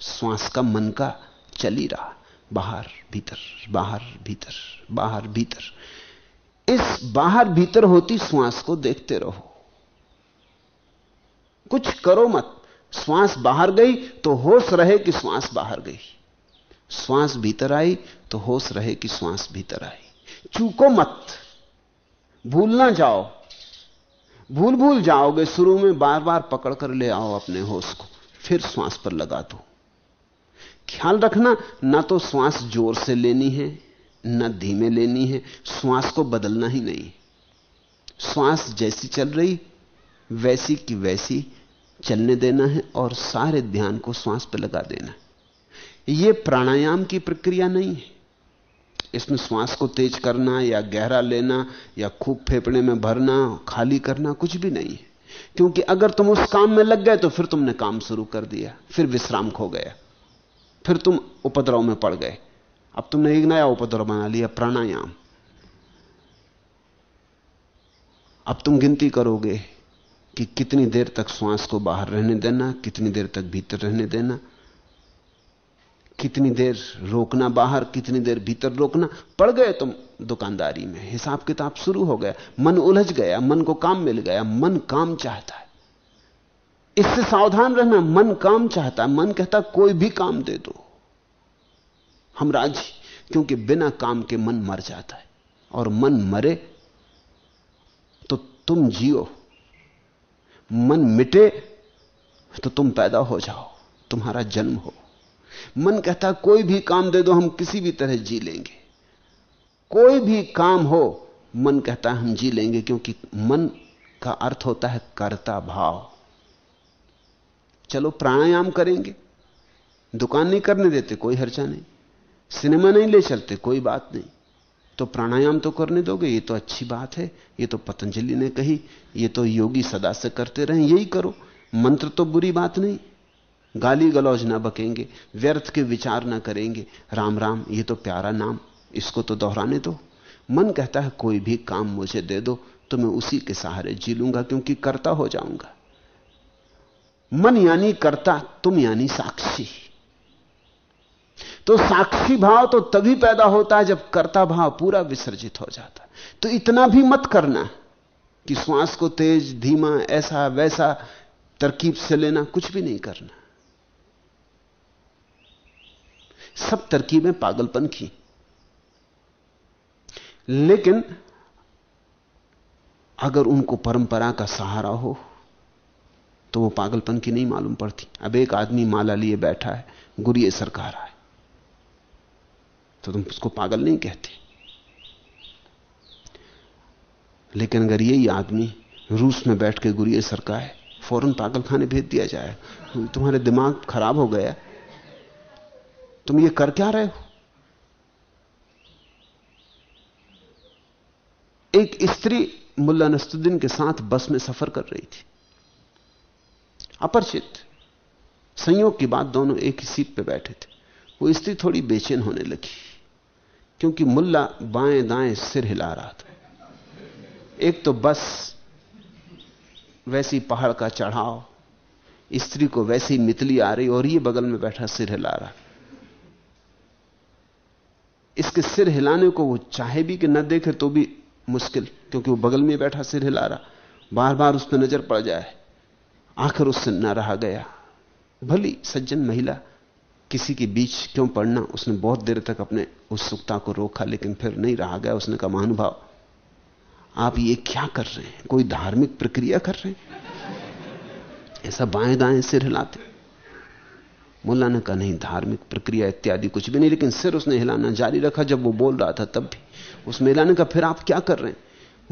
श्वास का मन का चल ही रहा। बाहर भीतर बाहर भीतर बाहर भीतर। इस बाहर भीतर होती श्वास को देखते रहो। कुछ करो मत। श्वास बाहर गई तो होश रहे कि श्वास बाहर गई। श्वास भीतर आई तो होश रहे कि श्वास भीतर आई। चूको मत। भूल ना जाओ। भूल भूल जाओगे, शुरू में बार बार पकड़ कर ले आओ अपने होश को। फिर श्वास पर लगा दो। ख्याल रखना, ना तो श्वास ज़ोर से लेनी है, ना धीमे लेनी है, श्वास को बदलना ही नहीं। श्वास जैसी चल रही, वैसी की वैसी चलने देना है और सारे ध्यान को श्वास पर लगा देना यह प्राणायाम की प्रक्रिया नहीं है। इसमें श्वास को तेज करना या गहरा लेना या खूब फेफड़े में भरना, खाली करना कुछ भी नहीं है। क्योंकि अगर तुम उस काम में लग गए तो फिर तुमने काम शुरू कर दिया, फिर विश्राम खो गया। फिर तुम उपद्रव में पड़ गए। अब तुमने एक नया उपद्रव बना लिया, प्राणायाम। अब तुम गिनती करोगे कि कितनी देर तक श्वास को बाहर रहने देना, कितनी देर तक भीतर रहने देना, कितनी देर रोकना बाहर, कितनी देर भीतर रोकना। पड़ गए तुम दुकानदारी में। हिसाब किताब शुरू हो गया। मन उलझ गया, मन को काम मिल गया, मन काम चाहता है। इससे सावधान रहना, मन काम चाहता है। मन कहता, कोई भी काम दे दो। हम राज़ी, क्योंकि बिना काम के मन मर जाता है। और मन मरे तो तुम जियो। मन मिटे तो तुम पैदा हो जाओ। तुम्हारा जन्म हो। मन कहता, कोई भी काम दे दो, हम किसी भी तरह जी लेंगे। कोई भी काम हो, मन कहता है हम जी लेंगे, क्योंकि मन का अर्थ होता है कर्ता भाव। चलो प्राणायाम करेंगे। दुकान नहीं करने देते, कोई हर्चा नहीं। सिनेमा नहीं ले चलते, कोई बात नहीं। तो प्राणायाम तो करने दोगे, ये तो अच्छी बात है, ये तो पतंजलि ने कही, ये तो योगी सदा से करते रहे, यही करो। मंत्र तो बुरी बात नहीं। गाली गलौज ना बकेंगे, व्यर्थ के विचार ना करेंगे। राम राम, ये तो प्यारा नाम, इसको तो दोहराने दो। मन कहता है, कोई भी काम मुझे दे दो तो मैं उसी के सहारे जी लूँगा, क्योंकि करता हो जाऊँगा। मन यानी करता, तुम यानी साक्षी। तो साक्षी भाव तो तभी पैदा होता है जब कर्ता भाव पूरा विसर्जित हो जाता तो इतना भी मत करना कि श्वास को तेज, धीमा, ऐसा, वैसा, तरकीब से लेना, कुछ भी नहीं करना। सब तरकीबें पागलपन की। लेकिन अगर उनको परंपरा का सहारा हो तो वो पागलपन की नहीं मालूम पड़ती। अब एक आदमी माला लिए बैठा है गुरिये सरकार है तो तुम उसको पागल नहीं कहते। लेकिन अगर यही आदमी रूस में बैठ के गुरिये सरकाए फ़ौरन पागल खाने भेज दिया जाए। तुम्हारे दिमाग खराब हो गया। तुम ये कर क्या रहे हो? एक स्त्री मुल्ला नस्तुद्दीन के साथ बस में सफ़र कर रही थी। अपरिचित। संयोग की बात दोनों एक ही सीट पे बैठे थे। वो स्त्री थोड़ी बेचैन होने लगी, क्योंकि मुल्ला बाएँ दाएँ सिर हिला रहा था। एक तो बस, वैसी पहाड़ का चढ़ाव, स्त्री को वैसी मितली आ रही और ये बगल में बैठा सिर हिला रहा। इसके सिर हिलाने को वो चाहे भी कि न देखे तो भी मुश्किल, क्योंकि वो बगल में बैठा सिर हिला रहा। बार बार उस पर नज़र पड़ जाए। आखिर उससे न रहा गया। भली सज्जन महिला, किसी के बीच क्यों पड़ना? उसने बहुत देर तक अपने उत्सुकता को रोका, लेकिन फिर नहीं रहा गया। उसने कहा, महानुभाव, आप ये क्या कर रहे हैं? कोई धार्मिक प्रक्रिया कर रहे हैं? ऐसा बाएँ दाएँ सिर हिलाते। मुल्ला ने कहा, नहीं, धार्मिक प्रक्रिया इत्यादि कुछ भी नहीं, लेकिन सिर उसने हिलाना जारी रखा। जब वो बोल रहा था, तब भी। उस महिला ने कहा, फिर आप क्या कर रहे हैं?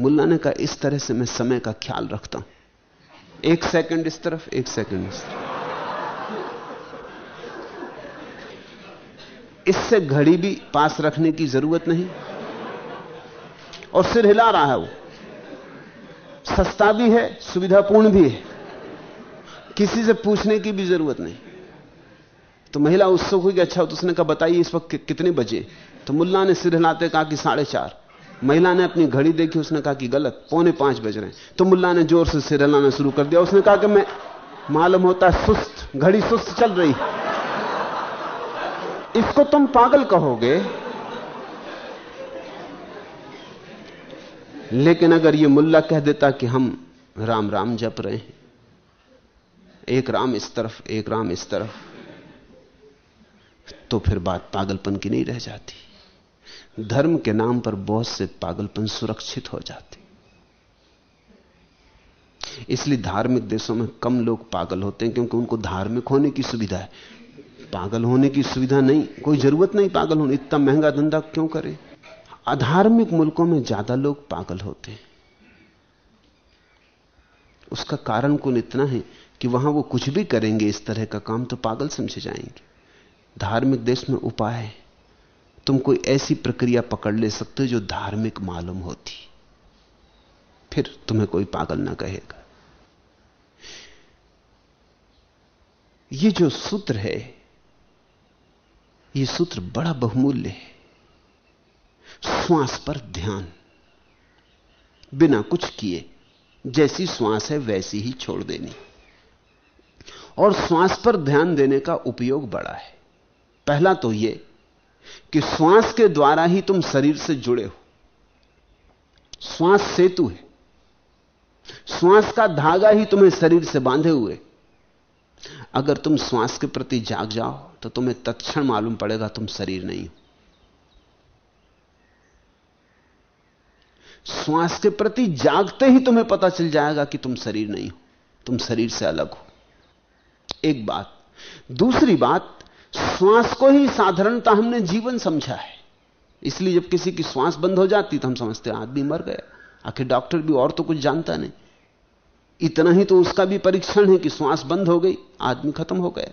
मुल्ला ने कहा, इस तरह से मैं समय का ख्याल रखता हूँ। एक सेकंड इस तरफ़, एक सेकंड इस तरफ़। इससे घड़ी भी पास रखने की ज़रूरत नहीं। और सिर हिला रहा है वो। सस्ता भी है, सुविधापूर्ण भी है। किसी से पूछने की भी ज़रूरत नहीं। तो महिला उत्सुक हुई कि अच्छा तो उसने कहा, बताइए इस वक्त कितने बजे? तो मुल्ला ने सिर हिलाते कहा कि साढ़े चार। महिला ने अपनी घड़ी देखी, उसने कहा कि गलत, पौने पाँच बज रहे हैं। तो मुल्ला ने ज़ोर से सिर हिलाना शुरू कर दिया। उसने कहा कि मैं, मालूम होता है सुस्त, घड़ी सुस्त चल रही। इसको तुम पागल कहोगे। लेकिन अगर ये मुल्ला कह देता कि हम राम राम जप रहे हैं, एक राम इस तरफ़, एक राम इस तरफ़ तो फिर बात पागलपन की नहीं रह जाती। धर्म के नाम पर बहुत से पागलपन सुरक्षित हो जाते। इसलिए धार्मिक देशों में कम लोग पागल होते हैं क्योंकि उनको धार्मिक होने की सुविधा है। पागल होने की सुविधा नहीं, कोई ज़रूरत नहीं पागल होने, इतना महँगा धंधा क्यों करें? अधार्मिक मुल्कों में ज़्यादा लोग पागल होते हैं। उसका कारण कुल इतना है कि वहाँ वो कुछ भी करेंगे, इस तरह का काम तो पागल समझे जाएँगे। धार्मिक देश में उपाय है। तुम कोई ऐसी प्रक्रिया पकड़ ले सकते हो जो धार्मिक मालूम होती। फिर तुम्हें कोई पागल ना कहेगा। ये जो सूत्र है, ये सूत्र बड़ा बहुमूल्य है। श्वास पर ध्यान, बिना कुछ किए, जैसी श्वास है वैसी ही छोड़ देनी। और श्वास पर ध्यान देने का उपयोग बड़ा है। पहला तो यह कि श्वास के द्वारा ही तुम शरीर से जुड़े हो। श्वास सेतु है। श्वास का धागा ही तुम्हें शरीर से बांधे हुए। अगर तुम श्वास के प्रति जाग जाओ तो तुम्हें तत्क्षण मालूम पड़ेगा तुम शरीर नहीं हो। श्वास के प्रति जागते ही तुम्हें पता चल जाएगा कि तुम शरीर नहीं हो, तुम शरीर से अलग हो। एक बात। दूसरी बात श्वास को ही साधारणता हमने जीवन समझा है। इसलिए जब किसी की श्वास बंद हो जाती तो हम समझते आदमी मर गया। आखिर डॉक्टर भी और तो कुछ जानता नहीं। इतना ही तो उसका भी परीक्षण है कि श्वास बंद हो गई, आदमी खत्म हो गया।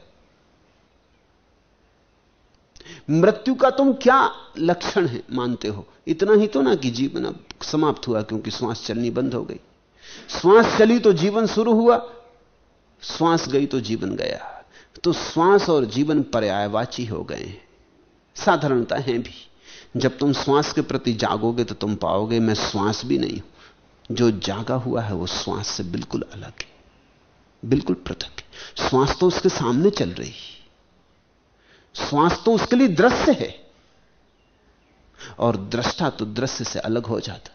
मृत्यु का तुम क्या लक्षण है मानते हो? इतना ही तो ना कि जीवन अब समाप्त हुआ क्योंकि श्वास चलनी बंद हो गई। श्वास चली तो जीवन शुरू हुआ, श्वास गई तो जीवन गया। तो श्वास और जीवन पर्यायवाची हो गए साधारणता है भी। जब तुम श्वास के प्रति जागोगे तो तुम पाओगे, मैं श्वास भी नहीं हूँ। जो जागा हुआ है, वो श्वास से बिल्कुल अलग है। बिल्कुल पृथक है। श्वास तो उसके सामने चल रही है। श्वास तो उसके लिए दृश्य है। और दृष्टा तो दृश्य से अलग हो जाता।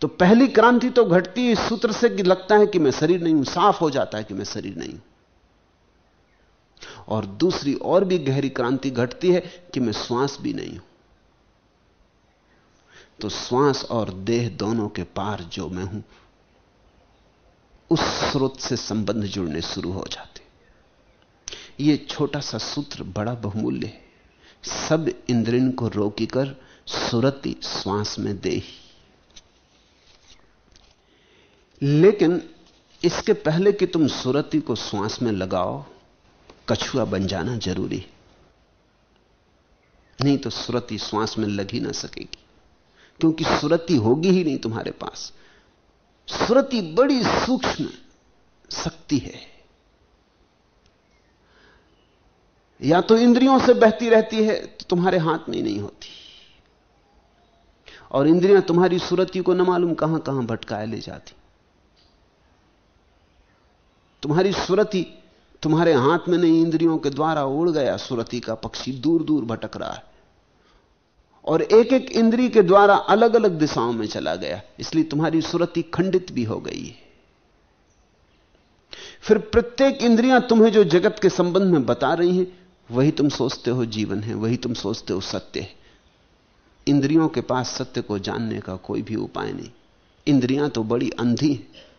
तो पहली क्रांति तो घटती है, सूत्र से कि लगता है कि मैं शरीर नहीं हूँ, साफ़ हो जाता है कि मैं शरीर नहीं हूँ। और दूसरी और भी गहरी क्रांति घटती है कि मैं श्वास भी नहीं हूँ। तो श्वास और देह दोनों के पार जो मैं हूँ, उस स्रोत से संबंध जुड़ने शुरू हो जाते। यह छोटा सा सूत्र बड़ा बहुमूल्य है। सब इंद्रिन को रोकी कर सुरति श्वास में दे लेकिन इसके पहले कि तुम सुरति को श्वास में लगाओ कछुआ बन जाना ज़रूरी है। नहीं तो सुरति श्वास में लग ही ना सकेगी। क्योंकि सुरति होगी ही नहीं तुम्हारे पास। सुरति बड़ी सूक्ष्म शक्ति है। या तो इंद्रियों से बहती रहती है तो तुम्हारे हाथ में नहीं होती। और इंद्रियाँ तुम्हारी सुरति को न मालूम कहाँ कहाँ भटकाए ले जाती। तुम्हारी सुरति तुम्हारे हाथ में नहीं इंद्रियों के द्वारा उड़ गया सुरति का पक्षी दूर दूर भटक रहा है। और एक एक इंद्री के द्वारा अलग अलग दिशाओं में चला गया। इसलिए तुम्हारी सुरति खंडित भी हो गई है। फिर प्रत्येक इंद्रियाँ तुम्हें जो जगत के संबंध में बता रही हैं, वही तुम सोचते हो जीवन है, वही तुम सोचते हो सत्य है। इंद्रियों के पास सत्य को जानने का कोई भी उपाय नहीं। इंद्रियाँ तो बड़ी अंधी हैं।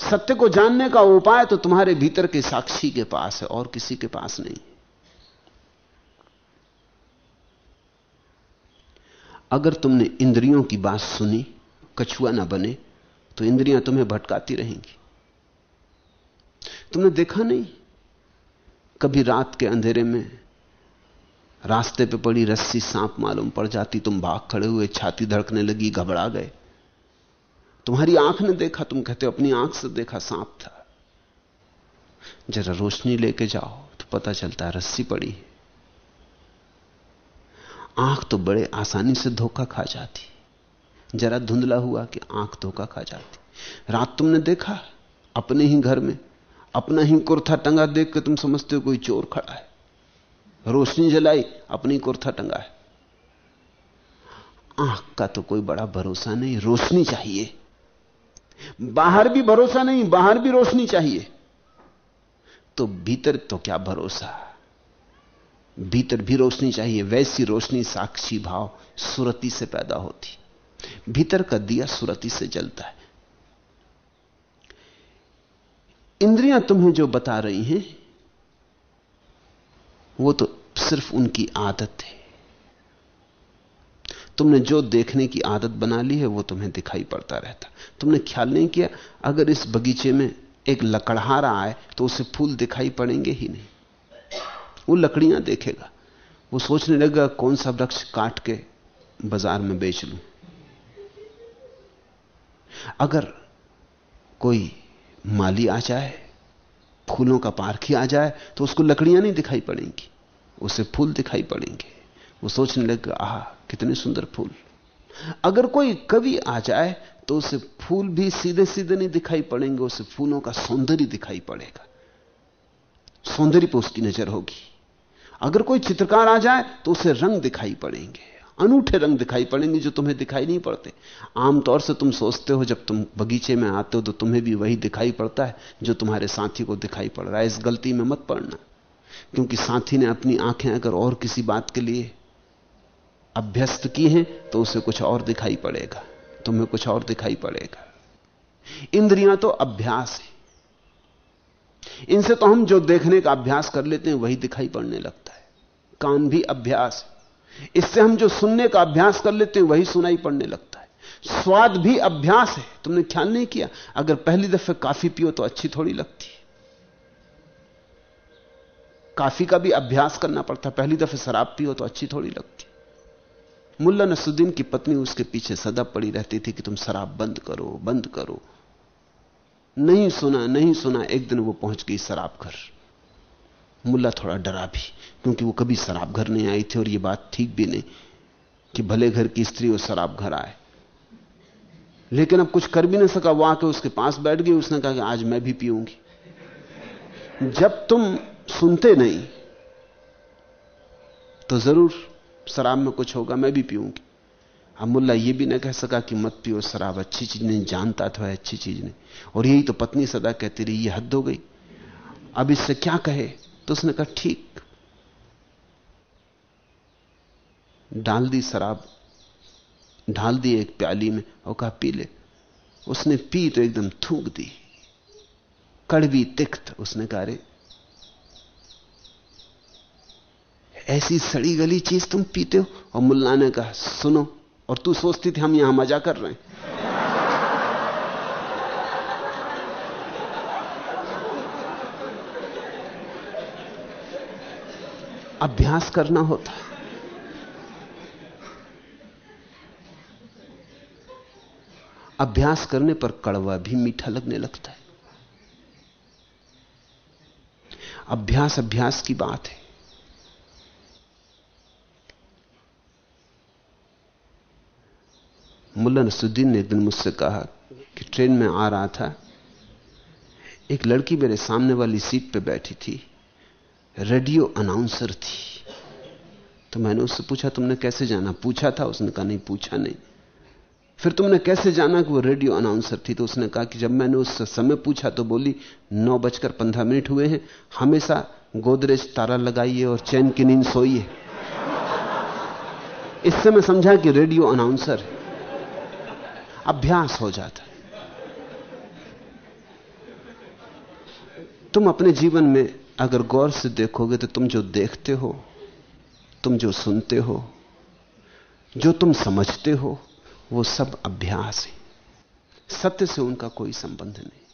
सत्य को जानने का उपाय तो तुम्हारे भीतर के साक्षी के पास है, और किसी के पास नहीं। अगर तुमने इंद्रियों की बात सुनी, कछुआ ना बने तो इंद्रियाँ तुम्हें भटकाती रहेंगी। तुमने देखा नहीं? कभी रात के अंधेरे में रास्ते पे पड़ी रस्सी सांप मालूम पड़ जाती, तुम भाग खड़े हुए, छाती धड़कने लगी, घबरा गए। तुम्हारी आँख ने देखा, तुम कहते हो, अपनी आँख से देखा सांप था। जरा रोशनी लेके जाओ तो पता चलता है रस्सी पड़ी आँख तो बड़े आसानी से धोखा खा जाती। जरा धुंधला हुआ कि आँख धोखा खा जाती। रात तुमने देखा? अपने ही घर में, अपना ही कुर्था टंगा देख के तुम समझते हो कोई चोर खड़ा है। रोशनी जलाई, अपनी कुर्था टंगा है। आँख का तो कोई बड़ा भरोसा नहीं, रोशनी चाहिए। बाहर भी भरोसा नहीं, बाहर भी रोशनी चाहिए। तो भीतर तो क्या भरोसा? भीतर भी रोशनी चाहिए, वैसी रोशनी साक्षी भाव सुरति से पैदा होती। भीतर का दिया सुरति से जलता है। इंद्रियाँ तुम्हें जो बता रही हैं, वो तो सिर्फ़ उनकी आदत है। तुमने जो देखने की आदत बना ली है, वो तुम्हें दिखाई पड़ता रहता। तुमने ख्याल नहीं किया, अगर इस बगीचे में एक लकड़हारा आए तो उसे फूल दिखाई पड़ेंगे ही नहीं। वो लकड़ियाँ देखेगा। वो सोचने लगेगा, कौन सा वृक्ष काट के बाज़ार में बेच लूँ। अगर कोई माली आ जाए, फूलों का पारखी आ जाए तो उसको लकड़ियाँ नहीं दिखाई पड़ेंगी, उसे फूल दिखाई पड़ेंगे। वो सोचने लगेगा आह, कितने सुंदर फूल। अगर कोई कवि आ जाए तो उसे फूल भी सीधे सीधे नहीं दिखाई पड़ेंगे, उसे फूलों का सौंदर्य दिखाई पड़ेगा। सौंदर्य पर उसकी नज़र होगी। अगर कोई चित्रकार आ जाए तो उसे रंग दिखाई पड़ेंगे, अनूठे रंग दिखाई पड़ेंगे जो तुम्हें दिखाई नहीं पड़ते। आमतौर से तुम सोचते हो, जब तुम बगीचे में आते हो तो तुम्हें भी वही दिखाई पड़ता है, जो तुम्हारे साथी को दिखाई पड़ रहा है। इस गलती में मत पड़ना, क्योंकि साथी ने अपनी आँखें अगर और किसी बात के लिए अभ्यस्त की हैं तो उसे कुछ और दिखाई पड़ेगा। तुम्हें कुछ और दिखाई पड़ेगा। इंद्रियाँ तो अभ्यास है। इनसे तो हम जो देखने का अभ्यास कर लेते हैं, वही दिखाई पड़ने लगता है। कान भी अभ्यास है। इससे हम जो सुनने का अभ्यास कर लेते हैं, वही सुनाई पड़ने लगता है। स्वाद भी अभ्यास है। तुमने ख्याल नहीं किया? अगर पहली दफे काफ़ी पियो तो अच्छी थोड़ी लगती काफ़ी का भी अभ्यास करना पड़ता पहली दफे शराब पियो तो अच्छी थोड़ी लगती मुल्ला नसुद्दीन की पत्नी उसके पीछे सदा पड़ी रहती थी कि तुम शराब बंद करो बंद करो। नहीं सुना नहीं सुना, एक दिन वो पहुँच गई शराब घर। मुल्ला थोड़ा डरा भी, क्योंकि वो कभी शराब घर नहीं आई थी और ये बात ठीक भी नहीं कि भले घर की स्त्री और शराब घर आए। लेकिन अब कुछ कर भी नहीं सका, वो आके उसके पास बैठ गई, उसने कहा कि आज मैं भी पीऊँगी। जब तुम सुनते नहीं तो ज़रूर शराब में कुछ होगा, मैं भी पीऊँगी। अब मुल्ला ये भी ना कह सका कि मत पियो शराब, अच्छी चीज़ नहीं, जानता था अच्छी चीज़ नहीं। और यही तो पत्नी सदा कहती रही, ये हद हो गई। अब इससे क्या कहे? तो उसने कहा, ठीक। डाल दी शराब, ढाल दी एक प्याली में और कहा, पी ले। उसने पी तो एकदम थूक दी। कड़वी तिक्त, उसने कहा ऐसी सड़ी गली चीज़ तुम पीते हो? और मुल्ला ने कहा, सुनो, और तू सोचती थी हम यहाँ मज़ा कर रहे हैं। अभ्यास करना होता है। अभ्यास करने पर कड़वा भी मीठा लगने लगता है। अभ्यास अभ्यास की बात है। मुल्ला नसुद्दीन ने एक दिन मुझसे कहा कि ट्रेन में आ रहा था। एक लड़की मेरे सामने वाली सीट पर बैठी थी। रेडियो अनाउंसर थी। तो मैंने उससे पूछा, तुमने कैसे जाना? पूछा था, उसने कहा, नहीं, पूछा नहीं। फिर तुमने कैसे जाना कि वो रेडियो अनाउंसर थी? तो उसने कहा कि जब मैंने उससे समय पूछा तो बोली, नौ बजकर पंद्रह मिनट हुए हैं, हमेशा गोदरेज तारा लगाइए और चैन की नींद सोइए। इससे मैं समझा कि रेडियो अनाउंसर है। अभ्यास हो जाता है। तुम अपने जीवन में अगर गौर से देखोगे तो तुम जो देखते हो, तुम जो सुनते हो, जो तुम समझते हो, वो सब अभ्यास है। सत्य से उनका कोई संबंध नहीं।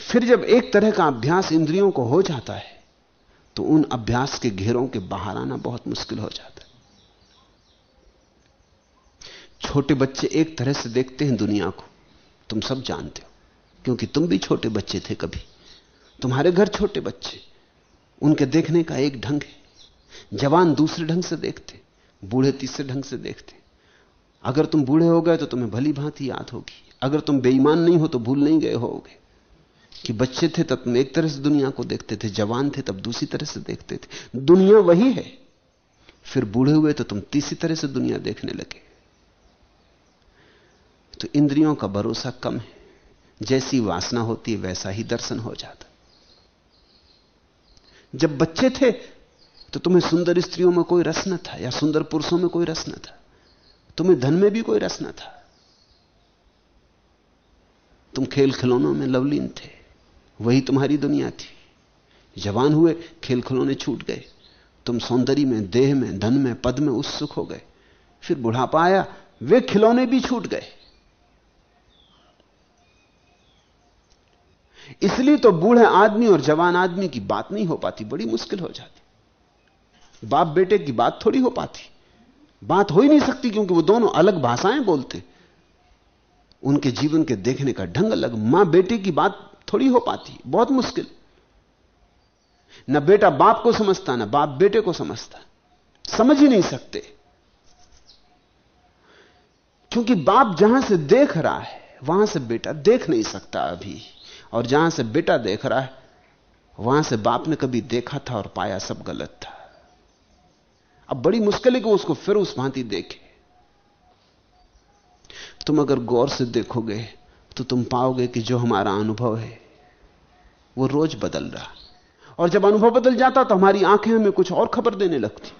फिर जब एक तरह का अभ्यास इंद्रियों को हो जाता है तो उन अभ्यास के घेरों के बाहर आना बहुत मुश्किल हो जाता है। छोटे बच्चे एक तरह से देखते हैं दुनिया को। तुम सब जानते हो, क्योंकि तुम भी छोटे बच्चे थे कभी। तुम्हारे घर छोटे बच्चे, उनके देखने का एक ढंग है। जवान दूसरे ढंग से देखते, बूढ़े तीसरे ढंग से देखते। अगर तुम बूढ़े हो गए तो तुम्हें भली भांति याद होगी। अगर तुम बेईमान नहीं हो तो भूल नहीं गए होगे। कि बच्चे थे तब तुम एक तरह से दुनिया को देखते थे, जवान थे तब दूसरी तरह से देखते थे। दुनिया वही है। फिर बूढ़े हुए तो तुम तीसरी तरह से दुनिया देखने लगे। तो इंद्रियों का भरोसा कम है। जैसी वासना होती है, वैसा ही दर्शन हो जाता। जब बच्चे थे तो तुम्हें सुंदर स्त्रियों में कोई रस न था, या सुंदर पुरुषों में कोई रस न था। तुम्हें धन में भी कोई रस न था। तुम खेल खिलौनों में लवलीन थे। वही तुम्हारी दुनिया थी। जवान हुए, खेल खिलौने छूट गए। तुम सौंदर्य में, देह में, धन में, पद में उत्सुक हो गए। फिर बुढ़ापा आया, वे खिलौने भी छूट गए। इसलिए तो बूढ़े आदमी और जवान आदमी की बात नहीं हो पाती, बड़ी मुश्किल हो जाती। बाप बेटे की बात थोड़ी हो पाती। बात हो ही नहीं सकती क्योंकि वो दोनों अलग भाषाएँ बोलते। उनके जीवन के देखने का ढंग अलग, माँ बेटे की बात थोड़ी हो पाती, बहुत मुश्किल। न बेटा बाप को समझता, ना बाप बेटे को समझता। समझ ही नहीं सकते। क्योंकि बाप जहाँ से देख रहा है, वहाँ से बेटा देख नहीं सकता अभी। और जहाँ से बेटा देख रहा है, वहाँ से बाप ने कभी देखा था और पाया सब गलत था। अब बड़ी मुश्किल है कि उसको फिर उस भांति देखे। तुम अगर गौर से देखोगे तो तुम पाओगे कि जो हमारा अनुभव है, वो रोज बदल रहा। और जब अनुभव बदल जाता तो हमारी आँखें हमें कुछ और खबर देने लगती।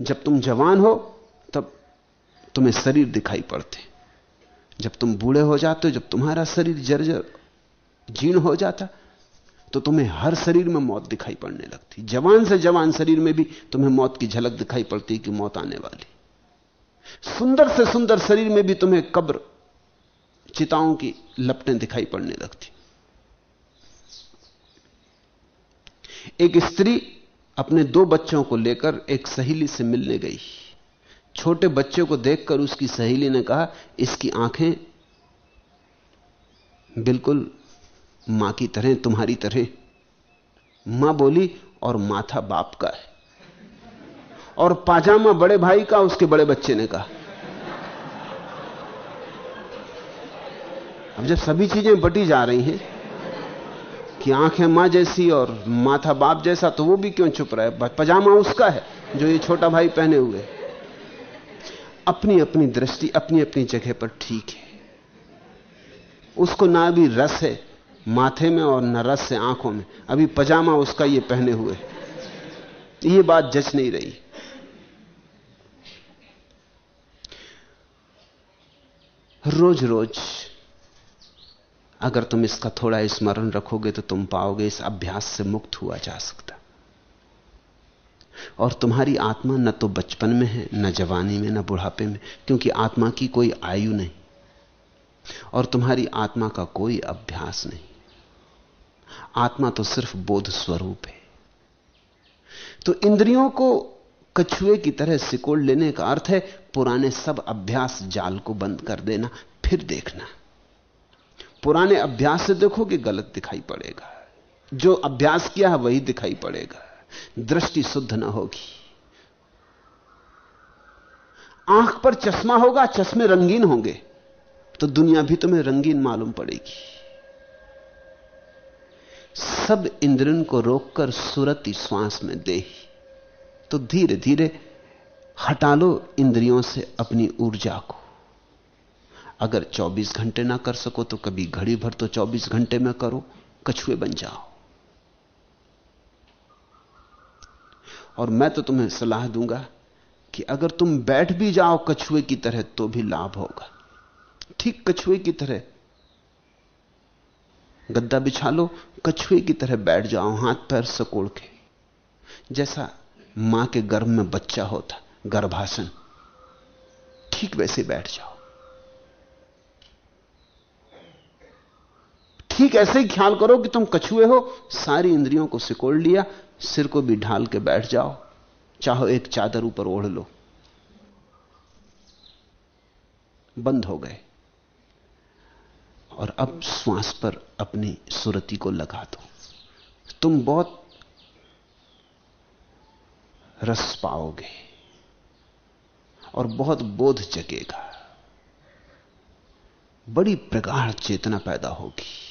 जब तुम जवान हो, तब तुम्हें शरीर दिखाई पड़ते। जब तुम बूढ़े हो जाते हो, जब तुम्हारा शरीर जर्जर जीर्ण हो जाता तो तुम्हें हर शरीर में मौत दिखाई पड़ने लगती। जवान से जवान शरीर में भी तुम्हें मौत की झलक दिखाई पड़ती कि मौत आने वाली। सुंदर से सुंदर शरीर में भी तुम्हें कब्र, चिताओं की लपटें दिखाई पड़ने लगती। एक स्त्री अपने दो बच्चों को लेकर एक सहेली से मिलने गई। छोटे बच्चे को देखकर उसकी सहेली ने कहा, इसकी आँखें बिल्कुल माँ की तरह तुम्हारी तरह माँ बोली, और माथा बाप का है। और पाजामा बड़े भाई का, उसके बड़े बच्चे ने कहा। अब जब सभी चीज़ें बटी जा रही हैं, कि आँखें माँ जैसी और माथा बाप जैसा तो वो भी क्यों चुप रहा? है पजामा उसका है, जो ये छोटा भाई पहने हुए। अपनी अपनी दृष्टि अपनी अपनी जगह पर ठीक है। उसको ना अभी रस है माथे में और न रस है आँखों में। अभी पजामा उसका ये पहने हुए ये बात जच नहीं रही। रोज रोज अगर तुम इसका थोड़ा स्मरण रखोगे तो तुम पाओगे इस अभ्यास से मुक्त हुआ जा सकता। और तुम्हारी आत्मा न तो बचपन में है, न जवानी में, न बुढ़ापे में, क्योंकि आत्मा की कोई आयु नहीं और तुम्हारी आत्मा का कोई अभ्यास नहीं। आत्मा तो सिर्फ़ बोध स्वरूप है। तो इंद्रियों को कछुए की तरह सिकोड़ लेने का अर्थ है, पुराने सब अभ्यास जाल को बंद कर देना, फिर देखना। पुराने अभ्यास से देखोगे गलत दिखाई पड़ेगा। जो अभ्यास किया है, वही दिखाई पड़ेगा। दृष्टि शुद्ध ना होगी। आँख पर चश्मा होगा, चश्मे रंगीन होंगे तो दुनिया भी तुम्हें रंगीन मालूम पड़ेगी। सब इंद्रन को रोककर सुरति श्वास में दे। तो धीरे धीरे हटा लो इंद्रियों से अपनी ऊर्जा को। अगर 24 घंटे ना कर सको तो कभी घड़ी भर तो 24 घंटे में करो, कछुए बन जाओ। और मैं तो तुम्हें सलाह दूँगा कि अगर तुम बैठ भी जाओ कछुए की तरह तो भी लाभ होगा। ठीक कछुए की तरह। गद्दा बिछा लो, कछुए की तरह बैठ जाओ, हाथ पैर सकोड़ के। जैसा माँ के गर्भ में बच्चा होता, गर्भासन। ठीक वैसे बैठ जाओ। ठीक ऐसे ही ख्याल करो कि तुम कछुए हो, सारी इंद्रियों को सिकोड़ लिया सिर को भी ढाल के बैठ जाओ, चाहो एक चादर ऊपर ओढ़ लो। बंद हो गए। और अब श्वास पर अपनी सुरति को लगा दो। तुम बहुत रस पाओगे और बहुत बोध जगेगा। बड़ी प्रगाढ़ चेतना पैदा होगी।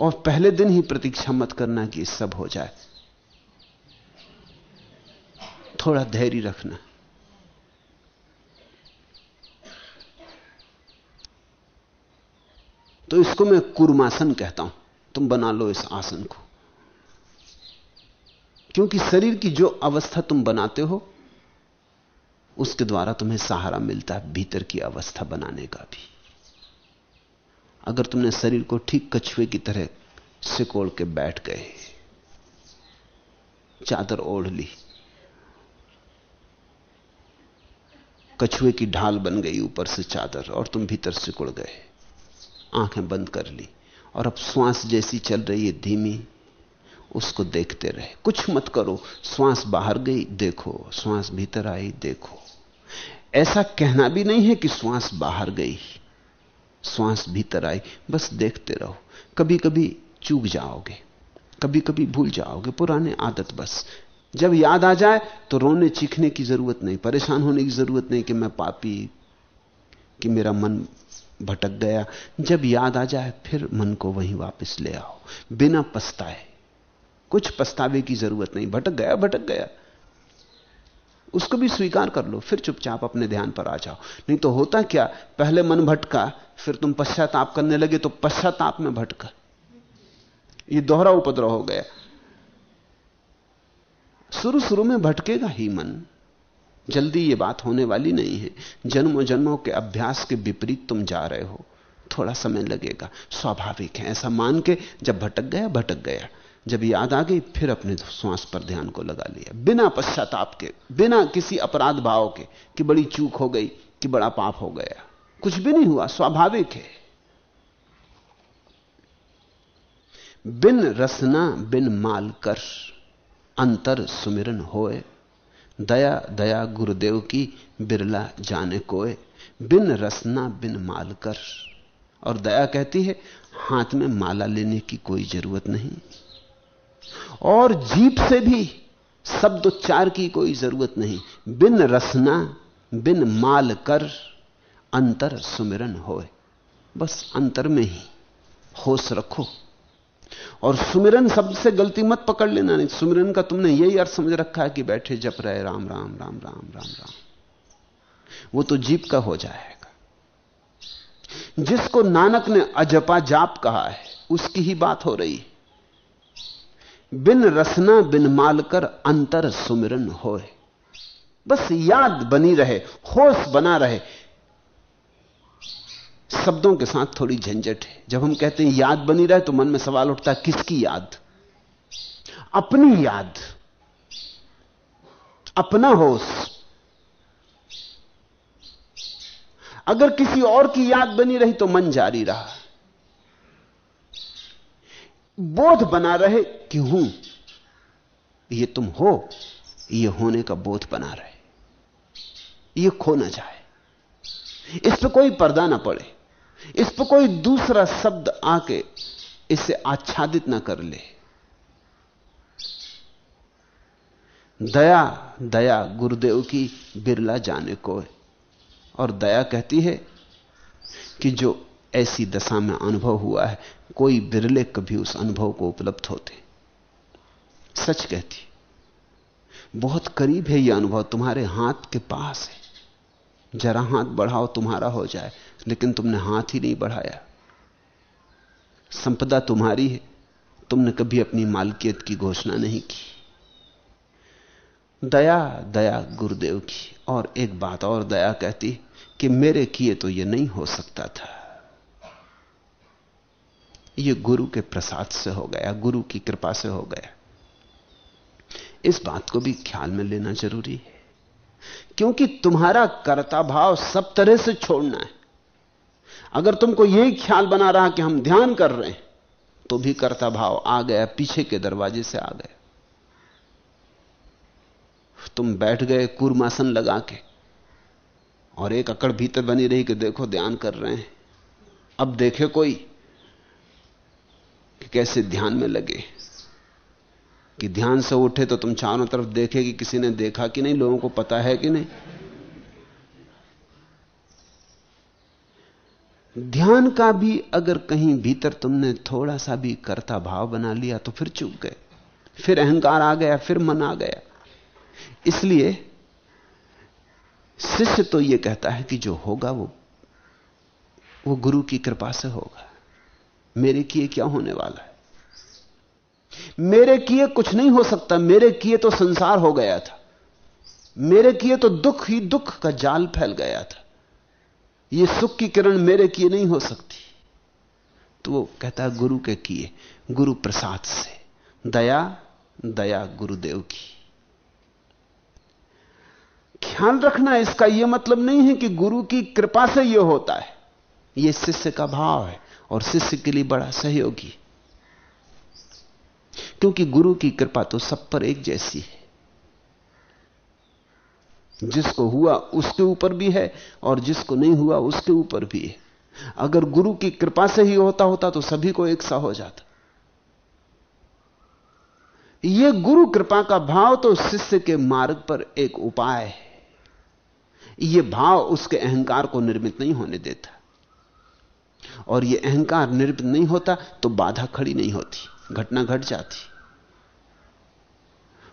और पहले दिन ही प्रतीक्षा मत करना कि सब हो जाए। थोड़ा धैर्य रखना। तो इसको मैं कुर्मासन कहता हूँ। तुम बना लो इस आसन को। क्योंकि शरीर की जो अवस्था तुम बनाते हो, उसके द्वारा तुम्हें सहारा मिलता है भीतर की अवस्था बनाने का भी। अगर तुमने शरीर को ठीक कछुए की तरह सिकोड़ के बैठ गए, चादर ओढ़ ली, कछुए की ढाल बन गई ऊपर से चादर और तुम भीतर सिकुड़ गए, आँखें बंद कर ली और अब श्वास जैसी चल रही है धीमी, उसको देखते रहे। कुछ मत करो, श्वास बाहर गई, देखो, श्वास भीतर आई, देखो। ऐसा कहना भी नहीं है कि श्वास बाहर गई। श्वास भीतर आई, बस देखते रहो। कभी कभी चूक जाओगे कभी कभी भूल जाओगे, पुराने आदत बस। जब याद आ जाए तो रोने चीखने की ज़रूरत नहीं, परेशान होने की ज़रूरत नहीं कि मैं पापी, कि मेरा मन भटक गया। जब याद आ जाए, फिर मन को वहीं वापस ले आओ, बिना पछताए। कुछ पछतावे की ज़रूरत नहीं, भटक गया भटक गया। उसको भी स्वीकार कर लो, फिर चुपचाप अपने ध्यान पर आ जाओ। नहीं तो होता क्या, पहले मन भटका, फिर तुम पश्चाताप करने लगे तो पश्चाताप में भटका। ये दोहरा उपद्रव हो गया। शुरू शुरू में भटकेगा ही मन। जल्दी ये बात होने वाली नहीं है। जन्मों जन्मों के अभ्यास के विपरीत तुम जा रहे हो। थोड़ा समय लगेगा। स्वाभाविक है, ऐसा मान के जब भटक गया भटक गया। जब याद आ गई, फिर अपने श्वास पर ध्यान को लगा लिया। बिना पश्चाताप के, बिना किसी अपराध भाव के, कि बड़ी चूक हो गई, कि बड़ा पाप हो गया। कुछ भी नहीं हुआ, स्वाभाविक है। बिन रसना, बिन माल कर, अंतर सुमिरन होए। दया दया गुरुदेव की बिरला जाने कोए। बिन रसना, बिन माल कर। और दया कहती है, हाथ में माला लेने की कोई ज़रूरत नहीं। और जीप से भी शब्द उच्चार की कोई ज़रूरत नहीं। बिन रसना, बिन माल कर, अंतर सुमिरन होए। बस अंतर में ही होश रखो। और सुमिरन शब्द से गलती मत पकड़ लेना। नहीं, सुमिरन का तुमने यही अर्थ समझ रखा है कि बैठे जप रहे, राम राम राम राम राम राम। वो तो जीप का हो जाएगा। जिसको नानक ने अजपा जाप कहा है, उसकी ही बात हो रही बिन रसना बिन मालकर अंतर सुमिरन होए। बस याद बनी रहे, होश बना रहे। शब्दों के साथ थोड़ी झंझट है। जब हम कहते हैं याद बनी रहे तो मन में सवाल उठता है, किसकी याद? अपनी याद। अपना होश। अगर किसी और की याद बनी रही तो मन जारी रहा। बोध बना रहे कि हूँ। ये तुम हो, ये होने का बोध बना रहे। ये खो ना जाए। इस पर कोई पर्दा ना पड़े। इस पर कोई दूसरा शब्द आके इसे आच्छादित ना कर ले। दया दया गुरुदेव की बिरला जाने को है। और दया कहती है कि जो ऐसी दशा में अनुभव हुआ है कोई बिरले कभी उस अनुभव को उपलब्ध होते। सच कहती, बहुत करीब है यह अनुभव, तुम्हारे हाथ के पास है। जरा हाथ बढ़ाओ, तुम्हारा हो जाए, लेकिन तुमने हाथ ही नहीं बढ़ाया। संपदा तुम्हारी है, तुमने कभी अपनी मालकियत की घोषणा नहीं की। दया दया गुरुदेव की, और एक बात और दया कहती कि मेरे किए तो यह नहीं हो सकता था। यह गुरु के प्रसाद से हो गया, गुरु की कृपा से हो गया। इस बात को भी ख्याल में लेना ज़रूरी है। क्योंकि तुम्हारा कर्ता भाव सब तरह से छोड़ना है। अगर तुमको यही ख्याल बना रहा कि हम ध्यान कर रहे हैं तो भी कर्ता भाव आ गया, पीछे के दरवाजे से आ गया। तुम बैठ गए कुरमासन लगा के, और एक अकड़ भीतर बनी रही कि देखो ध्यान कर रहे हैं। अब देखे कोई कैसे ध्यान में लगे? कि ध्यान से उठे तो तुम चारों तरफ़ देखे कि किसी ने देखा कि नहीं? लोगों को पता है कि नहीं? ध्यान का भी अगर कहीं भीतर तुमने थोड़ा सा भी कर्ता भाव बना लिया तो फिर चुप गए। फिर अहंकार आ गया, फिर मन आ गया। इसलिए शिष्य तो यह कहता है कि जो होगा वो वो गुरु की कृपा से होगा। मेरे किए क्या होने वाला है? मेरे किए कुछ नहीं हो सकता। मेरे किए तो संसार हो गया था। मेरे किए तो दुख ही दुख का जाल फैल गया था। यह सुख की किरण मेरे किए नहीं हो सकती। तो वो कहता है, गुरु के किए, गुरु प्रसाद से। दया दया गुरुदेव की। ख्याल रखना, इसका यह मतलब नहीं है कि गुरु की कृपा से यह होता है। यह शिष्य का भाव है। और शिष्य के लिए बड़ा सहयोगी क्योंकि गुरु की कृपा तो सब पर एक जैसी है। जिसको हुआ उसके ऊपर भी है और जिसको नहीं हुआ उसके ऊपर भी है। अगर गुरु की कृपा से ही होता होता तो सभी को एक सा हो जाता। यह गुरु कृपा का भाव तो शिष्य के मार्ग पर एक उपाय है। यह भाव उसके अहंकार को निर्मित नहीं होने देता। और यह अहंकार निर्मित नहीं होता तो बाधा खड़ी नहीं होती, घटना घट जाती।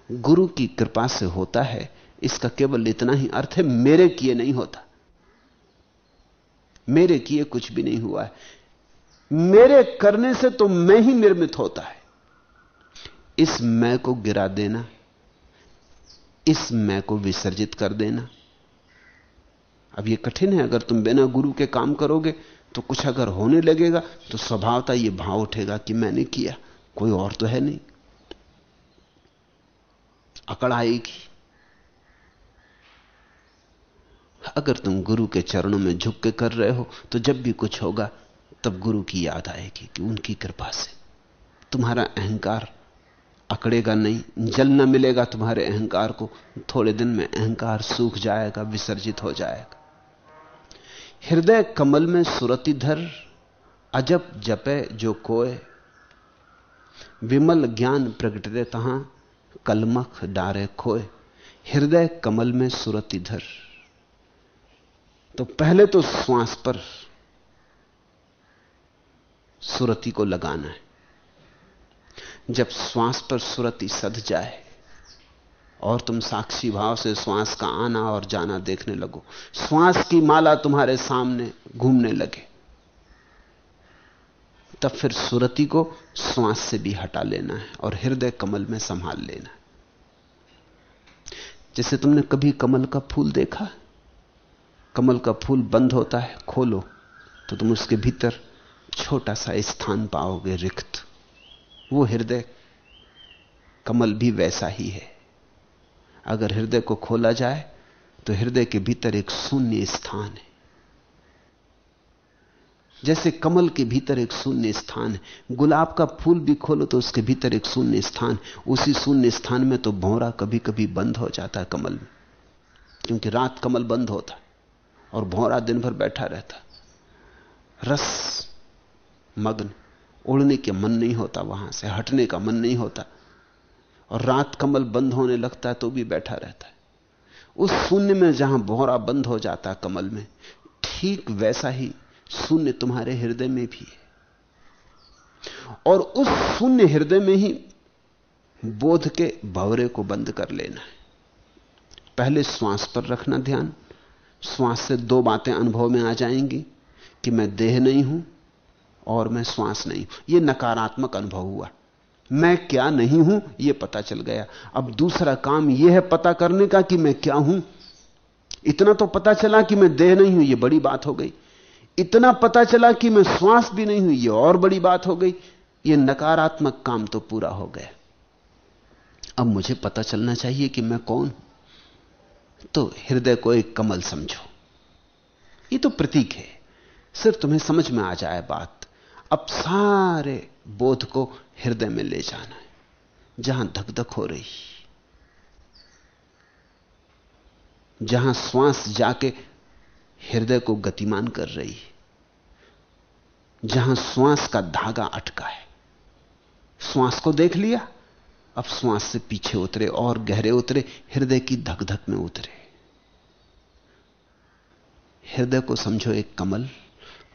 गुरु की कृपा से होता है, इसका केवल इतना ही अर्थ है, मेरे किए नहीं होता। मेरे किए कुछ भी नहीं हुआ है। मेरे करने से तो मैं ही निर्मित होता है। इस मैं को गिरा देना, इस मैं को विसर्जित कर देना। अब यह कठिन है, अगर तुम बिना गुरु के काम करोगे तो कुछ अगर होने लगेगा तो स्वभावता यह भाव उठेगा कि मैंने किया, कोई और तो है नहीं। अकड़ आएगी। अगर तुम गुरु के चरणों में झुक के कर रहे हो तो जब भी कुछ होगा, तब गुरु की याद आएगी कि उनकी कृपा से तुम्हारा अहंकार अकड़ेगा नहीं, जल न मिलेगा तुम्हारे अहंकार को, थोड़े दिन में अहंकार सूख जाएगा, विसर्जित हो जाएगा। हृदय कमल में सुरति धर, अजब जपे जो कोय विमल ज्ञान प्रगटते तहां, कलमख डारे खोए। हृदय कमल में सुरति धर। तो पहले तो श्वास पर सुरति को लगाना है। जब श्वास पर सुरति सध जाए और तुम साक्षी भाव से श्वास का आना और जाना देखने लगो। श्वास की माला तुम्हारे सामने घूमने लगे। तब फिर सुरति को श्वास से भी हटा लेना है और हृदय कमल में संभाल लेना है। जैसे तुमने कभी कमल का फूल देखा? कमल का फूल बंद होता है, खोलो तो तुम उसके भीतर छोटा सा स्थान पाओगे रिक्त। वो हृदय कमल भी वैसा ही है। अगर हृदय को खोला जाए तो हृदय के भीतर एक शून्य स्थान है। जैसे कमल के भीतर एक शून्य स्थान है, गुलाब का फूल भी खोलो तो उसके भीतर एक शून्य स्थान उसी शून्य स्थान में तो भौरा कभी कभी बंद हो जाता है कमल में, क्योंकि रात कमल बंद होता और भौरा दिन भर बैठा रहता रस, मग्न, उड़ने के मन नहीं होता वहाँ से, हटने का मन नहीं होता। और रात कमल बंद होने लगता है तो भी बैठा रहता है। उस शून्य में जहाँ भौरा बंद हो जाता है कमल में, ठीक वैसा ही शून्य तुम्हारे हृदय में भी है। और उस शून्य हृदय में ही बोध के भवरे को बंद कर लेना है। पहले श्वास पर रखना ध्यान, श्वास से दो बातें अनुभव में आ जाएँगी कि मैं देह नहीं हूँ और मैं श्वास नहीं हूँ। यह नकारात्मक अनुभव हुआ। मैं क्या नहीं हूँ? यह पता चल गया। अब दूसरा काम यह है पता करने का कि मैं क्या हूँ? इतना तो पता चला कि मैं देह नहीं हूँ यह बड़ी बात हो गई। इतना पता चला कि मैं श्वास भी नहीं हूँ यह और बड़ी बात हो गई। यह नकारात्मक काम तो पूरा हो गया। अब मुझे पता चलना चाहिए कि मैं कौन तो हृदय को एक कमल समझो। ये तो प्रतीक है। सिर्फ़ तुम्हें समझ में आ जाए बात। अब सारे बोध को हृदय में ले जाना है। जहाँ धक धक हो रही, जहाँ श्वास जाके हृदय को गतिमान कर रही है जहाँ श्वास का धागा अटका है। श्वास को देख लिया, अब श्वास से पीछे उतरे और गहरे उतरे, हृदय की धक धक में उतरे। हृदय को समझो एक कमल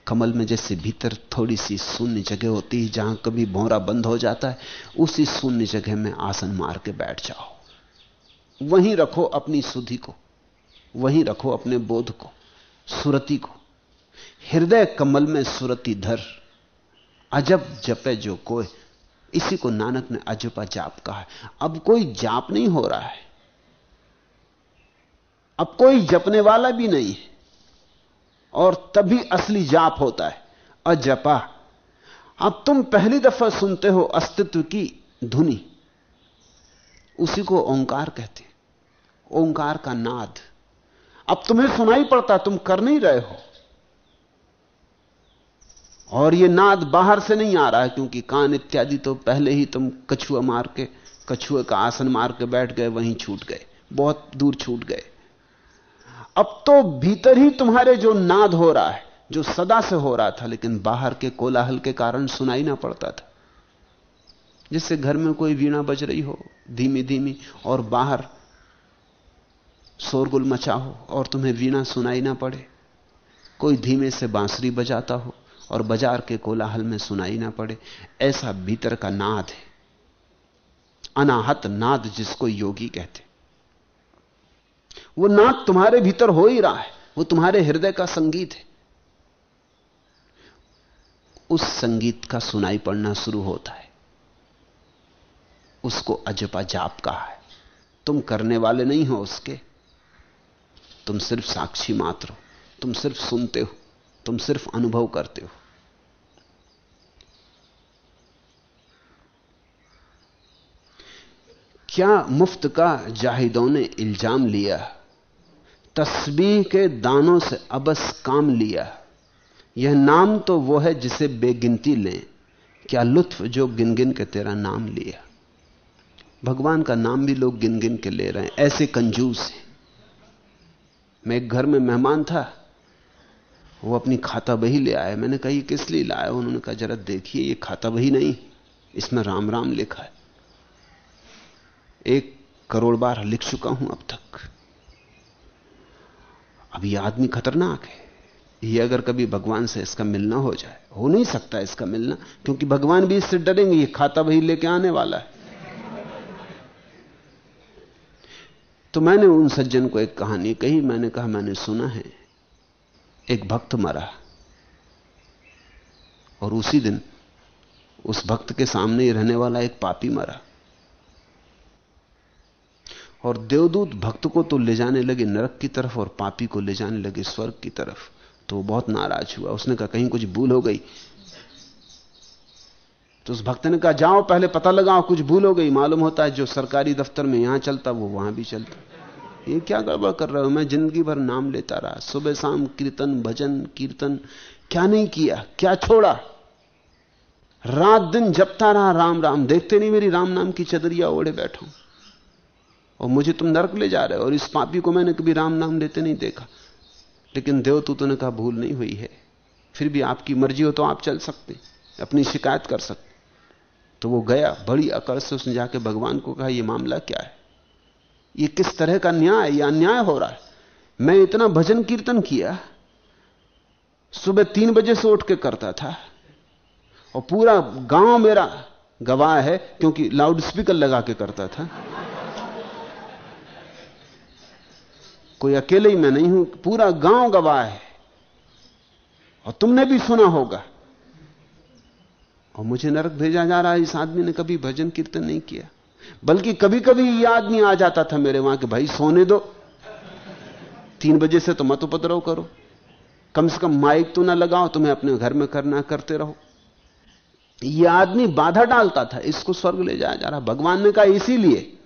कमल में जैसे भीतर थोड़ी सी शून्य जगह होती है, जहाँ कभी भौरा बंद हो जाता है, उसी शून्य जगह में आसन मार के बैठ जाओ। वहीं रखो अपनी सुधि को, वहीं रखो अपने बोध को, सुरति को। हृदय कमल में सुरति धर, अजब जपे जो कोई, इसी को नानक ने अजपा जाप कहा है। अब कोई जाप नहीं हो रहा है। अब कोई जपने वाला भी नहीं है। और तभी असली जाप होता है। अजपा। अब तुम पहली दफ़ा सुनते हो अस्तित्व की धुनी। उसी को ओंकार कहते ओंकार का नाद। अब तुम्हें सुनाई पड़ता, तुम कर नहीं रहे हो। और यह नाद बाहर से नहीं आ रहा है, क्योंकि कान इत्यादि तो पहले ही तुम कछुआ मार के, कछुए का आसन मार के बैठ गए, वहीं छूट गए। बहुत दूर छूट गए। अब तो भीतर ही तुम्हारे जो नाद हो रहा है, जो सदा से हो रहा था, लेकिन बाहर के कोलाहल के कारण सुनाई ना पड़ता था। जिससे घर में कोई वीणा बज रही हो, धीमी धीमी, और बाहर शोरगुल मचा हो, और तुम्हें वीणा सुनाई ना पड़े। कोई धीमे से बांसुरी बजाता हो, और बाज़ार के कोलाहल में सुनाई ना पड़े। ऐसा भीतर का नाद है। अनाहत नाद जिसको योगी कहते वो नाद तुम्हारे भीतर हो ही रहा है। वो तुम्हारे हृदय का संगीत है। उस संगीत का सुनाई पड़ना शुरू होता है। उसको अजपा जाप कहा है। तुम करने वाले नहीं हो उसके। तुम सिर्फ़ साक्षी मात्र हो। तुम सिर्फ़ सुनते हो। तुम सिर्फ़ अनुभव करते हो। क्या मुफ़्त का जाहिदों ने इल्ज़ाम लिया? तस्बीह के दानों से अबस काम लिया। यह नाम तो वो है जिसे बेगिनती लें। क्या लुत्फ जो गिन गिन के तेरा नाम लिया। भगवान का नाम भी लोग गिन गिन के ले रहे हैं। ऐसे कंजूस हैं। मैं एक घर में मेहमान था। वो अपनी खाता बही ले आए। मैंने कहा, ये किस लिए लाया उन्होंने कहा, जरा देखिए, ये खाता बही नहीं। इसमें राम राम लिखा है। एक करोड़ बार लिख चुका हूँ अब तक। अब ये आदमी खतरनाक है। ये अगर कभी भगवान से इसका मिलना हो जाए, हो नहीं सकता इसका मिलना, क्योंकि भगवान भी इससे डरेंगे, ये खाता वही लेके आने वाला है। तो मैंने उन सज्जन को एक कहानी कही, मैंने कहा, मैंने सुना है, एक भक्त मरा, और उसी दिन उस भक्त के सामने ही रहने वाला एक पापी मरा। और देवदूत भक्त को तो ले जाने लगे नरक की तरफ़ और पापी को ले जाने लगे स्वर्ग की तरफ़। तो बहुत नाराज़ हुआ। उसने कहा, कहीं कुछ भूल हो गई? तो उस भक्त ने कहा, जाओ, पहले पता लगाओ, कुछ भूल हो गई। मालूम होता है जो सरकारी दफ्तर में यहाँ चलता, वो वहाँ भी चलता। ये क्या गड़बड़ कर रहे हो? मैं ज़िंदगी भर नाम लेता रहा। सुबह शाम कीर्तन, भजन, कीर्तन। क्या नहीं किया? क्या छोड़ा? रात दिन जपता रहा, राम राम। देखते नहीं मेरी राम नाम की चदरिया ओढ़े बैठा और मुझे तुम नरक ले जा रहे हो, और इस पापी को मैंने कभी राम नाम लेते नहीं देखा। लेकिन देवतूत ने कहा, भूल नहीं हुई है। फिर भी आपकी मर्ज़ी हो तो आप चल सकते, अपनी शिकायत कर सकते। तो वो गया, बड़ी अकड़ से उसने जाके भगवान को कहा यह मामला क्या है? ये किस तरह का न्याय, या अन्याय हो रहा है? मैं इतना भजन कीर्तन किया, सुबह तीन बजे से उठ के करता था, और पूरा गाँव मेरा गवाह है, क्योंकि लाउड स्पीकर लगा के करता था। कोई अकेले ही मैं नहीं हूँ, पूरा गाँव गवाह है। और तुमने भी सुना होगा। और मुझे नरक भेजा जा रहा है, इस आदमी ने कभी भजन कीर्तन नहीं किया। बल्कि कभी कभी यह आदमी आ जाता था मेरे वहाँ के भाई सोने दो। तीन बजे से तो मत उपद्रव करो। कम से कम माइक तो ना लगाओ, तुम्हें अपने घर में करना, करते रहो। यह आदमी बाधा डालता था, इसको स्वर्ग ले जाया जा रहा। भगवान ने कहा, इसीलिए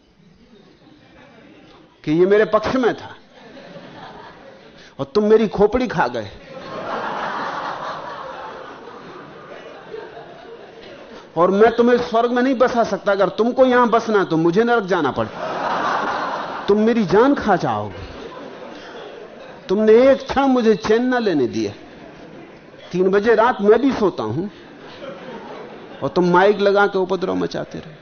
कि यह मेरे पक्ष में था। और तुम मेरी खोपड़ी खा गए। और मैं तुम्हें स्वर्ग में नहीं बसा सकता। अगर तुमको यहाँ बसना है तो मुझे नरक जाना पड़े। तुम मेरी जान खा जाओगे। तुमने एक क्षण मुझे चैन ना लेने दिया। तीन बजे रात मैं भी सोता हूँ और तुम माइक लगा के उपद्रव मचाते रहे।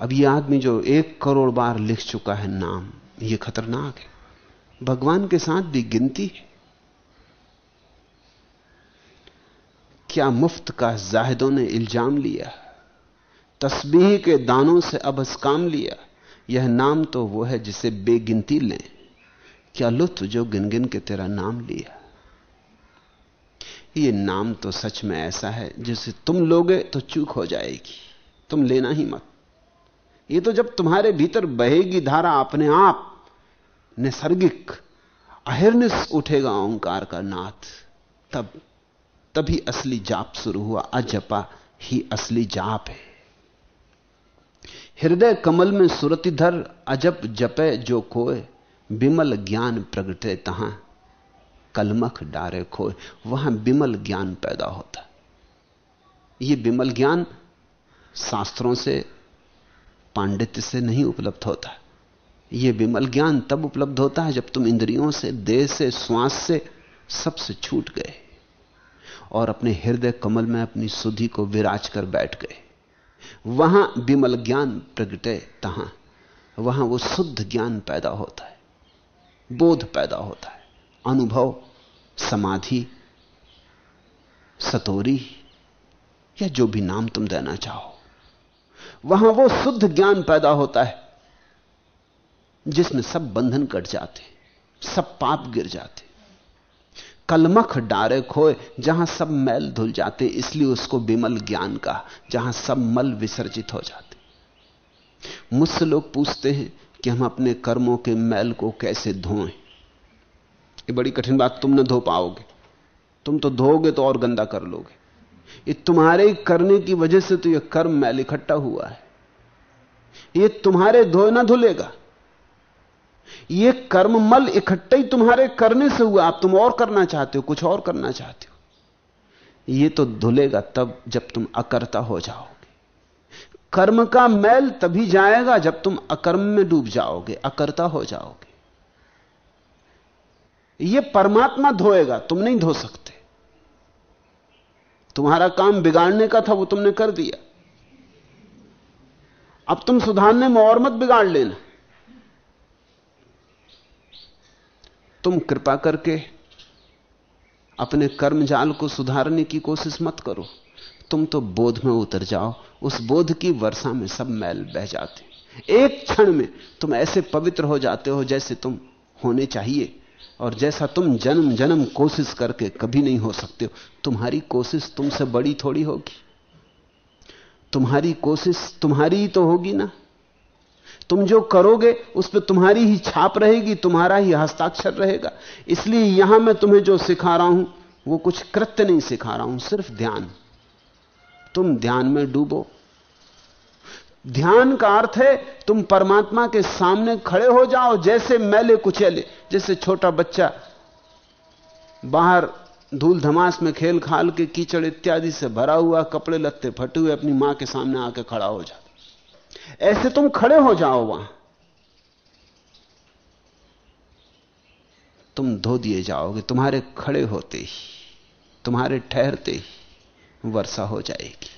अब ये आदमी जो एक करोड़ बार लिख चुका है नाम, ये खतरनाक है। भगवान के साथ भी गिनती है। क्या मुफ़्त का जाहिदों ने इल्ज़ाम लिया? तस्बीह के दानों से अब काम लिया? यह नाम तो वो है जिसे बेगिनती लें। क्या लुत्फ जो गिन गिन के तेरा नाम लिया? ये नाम तो सच में ऐसा है, जिसे तुम लोगे तो चूक हो जाएगी। तुम लेना ही मत। ये तो जब तुम्हारे भीतर बहेगी धारा अपने आप, नैसर्गिक अहिर्निस उठेगा ओंकार का नाथ। तब, तभी असली जाप शुरू हुआ, अजपा ही असली जाप है। हृदय कमल में सुरतिधर अजप जपे जो कोय बिमल ज्ञान प्रगटे तहां, कलमख डारे खोए, वहाँ बिमल ज्ञान पैदा होता। यह बिमल ज्ञान शास्त्रों से पांडित्य से नहीं उपलब्ध होता। यह विमल ज्ञान तब उपलब्ध होता है जब तुम इंद्रियों से, देह से, श्वास से सबसे छूट गए और अपने हृदय कमल में अपनी सुधि को विराज कर बैठ गए। वहाँ विमल ज्ञान प्रगटे तहां, वहाँ वो शुद्ध ज्ञान पैदा होता है, बोध पैदा होता है, अनुभव, समाधि, सतोरी, या जो भी नाम तुम देना चाहो। वहाँ वो शुद्ध ज्ञान पैदा होता है, जिसमें सब बंधन कट जाते, सब पाप गिर जाते। कलमख डारे खोए, जहाँ सब मैल धुल जाते, इसलिए उसको विमल ज्ञान का जहाँ सब मल विसर्जित हो जाते। मुझसे लोग पूछते हैं कि हम अपने कर्मों के मैल को कैसे धोएँ। ये बड़ी कठिन बात, तुम न धो पाओगे। तुम तो धोगे तो और गंदा कर लोगे। ये तुम्हारे करने की वजह से तो यह कर्म मैल इकट्ठा हुआ है। ये तुम्हारे धोए ना धुलेगा। ये कर्म मल इकट्ठा ही तुम्हारे करने से हुआ। आप तुम और करना चाहते हो, कुछ और करना चाहते हो। ये तो धुलेगा तब जब तुम अकर्ता हो जाओगे। कर्म का मैल तभी जाएगा जब तुम अकर्म में डूब जाओगे, अकर्ता हो जाओगे। ये परमात्मा धोएगा, तुम नहीं धो सकते। तुम्हारा काम बिगाड़ने का था, वो तुमने कर दिया। अब तुम सुधारने में और मत बिगाड़ लेना। तुम कृपा करके अपने कर्मजाल को सुधारने की कोशिश मत करो। तुम तो बोध में उतर जाओ, उस बोध की वर्षा में सब मैल बह जाते। एक क्षण में तुम ऐसे पवित्र हो जाते हो जैसे तुम होने चाहिए। और जैसा तुम जन्म जन्म कोशिश करके कभी नहीं हो सकते हो, तुम्हारी कोशिश तुमसे बड़ी थोड़ी होगी। तुम्हारी कोशिश तुम्हारी ही तो होगी ना। तुम जो करोगे, उस पर तुम्हारी ही छाप रहेगी, तुम्हारा ही हस्ताक्षर रहेगा। इसलिए यहाँ मैं तुम्हें जो सिखा रहा हूँ, वो कुछ कृत्य नहीं सिखा रहा हूँ, सिर्फ़ ध्यान। तुम ध्यान में डूबो। ध्यान का अर्थ है, तुम परमात्मा के सामने खड़े हो जाओ, जैसे मैले कुचेले। जैसे छोटा बच्चा बाहर धूल धमास में खेल खाल के कीचड़ इत्यादि से भरा हुआ कपड़े लत्ते फटे हुए अपनी माँ के सामने आके खड़ा हो जाता ऐसे तुम खड़े हो जाओ वहाँ। तुम धो दिए जाओगे, तुम्हारे खड़े होते ही, तुम्हारे ठहरते ही वर्षा हो जाएगी।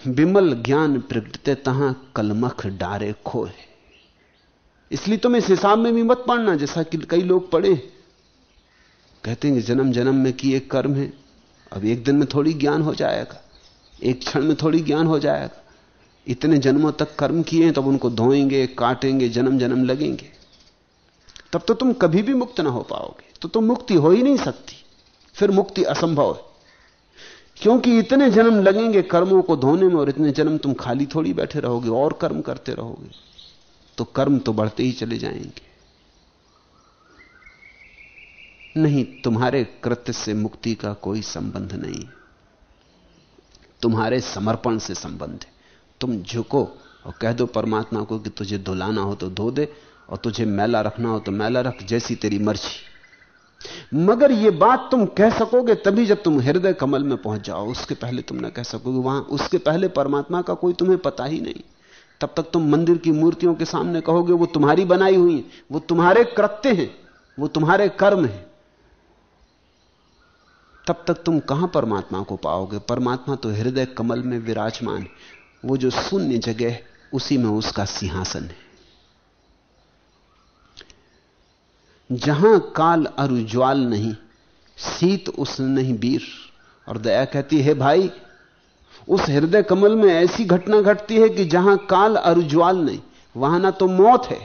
विमल ज्ञान प्रगटते तहां कलमख डारे खोए। इसलिए तुम इस हिसाब में भी मत पढ़ना जैसा कि कई लोग पढ़े। कहते हैं जन्म जन्म में किए कर्म है, अब एक दिन में थोड़ी ज्ञान हो जाएगा, एक क्षण में थोड़ी ज्ञान हो जाएगा। इतने जन्मों तक कर्म किए हैं, तब उनको धोएँगे, काटेंगे, जन्म जन्म लगेंगे। तब तो तुम कभी भी मुक्त ना हो पाओगे तो तुम मुक्ति हो ही नहीं सकती, फिर मुक्ति असंभव है। क्योंकि इतने जन्म लगेंगे कर्मों को धोने में, और इतने जन्म तुम खाली थोड़ी बैठे रहोगे, और कर्म करते रहोगे। तो कर्म तो बढ़ते ही चले जाएँगे। नहीं, तुम्हारे कृत्य से मुक्ति का कोई संबंध नहीं। तुम्हारे समर्पण से संबंध है। तुम झुको और कह दो परमात्मा को कि तुझे धुलाना हो तो धो दे और तुझे मैला रखना हो तो मैला रख, जैसी तेरी मर्ज़ी। मगर यह बात तुम कह सकोगे तभी जब तुम हृदय कमल में पहुँच जाओ। उसके पहले तुम ना कह सकोगे। वहाँ, उसके पहले परमात्मा का कोई तुम्हें पता ही नहीं। तब तक तुम मंदिर की मूर्तियों के सामने कहोगे, वो तुम्हारी बनाई हुई है, वो तुम्हारे कृत्य हैं, वो तुम्हारे कर्म हैं। तब तक तुम कहाँ परमात्मा को पाओगे? परमात्मा तो हृदय कमल में विराजमान है। वो जो शून्य जगह उसी में उसका सिंहासन है। जहाँ काल अरुज्वाल नहीं शीत उस नहीं बीर। और दया कहती है, भाई उस हृदय कमल में ऐसी घटना घटती है कि जहाँ काल अरुज्वाल नहीं, वहाँ ना तो मौत है,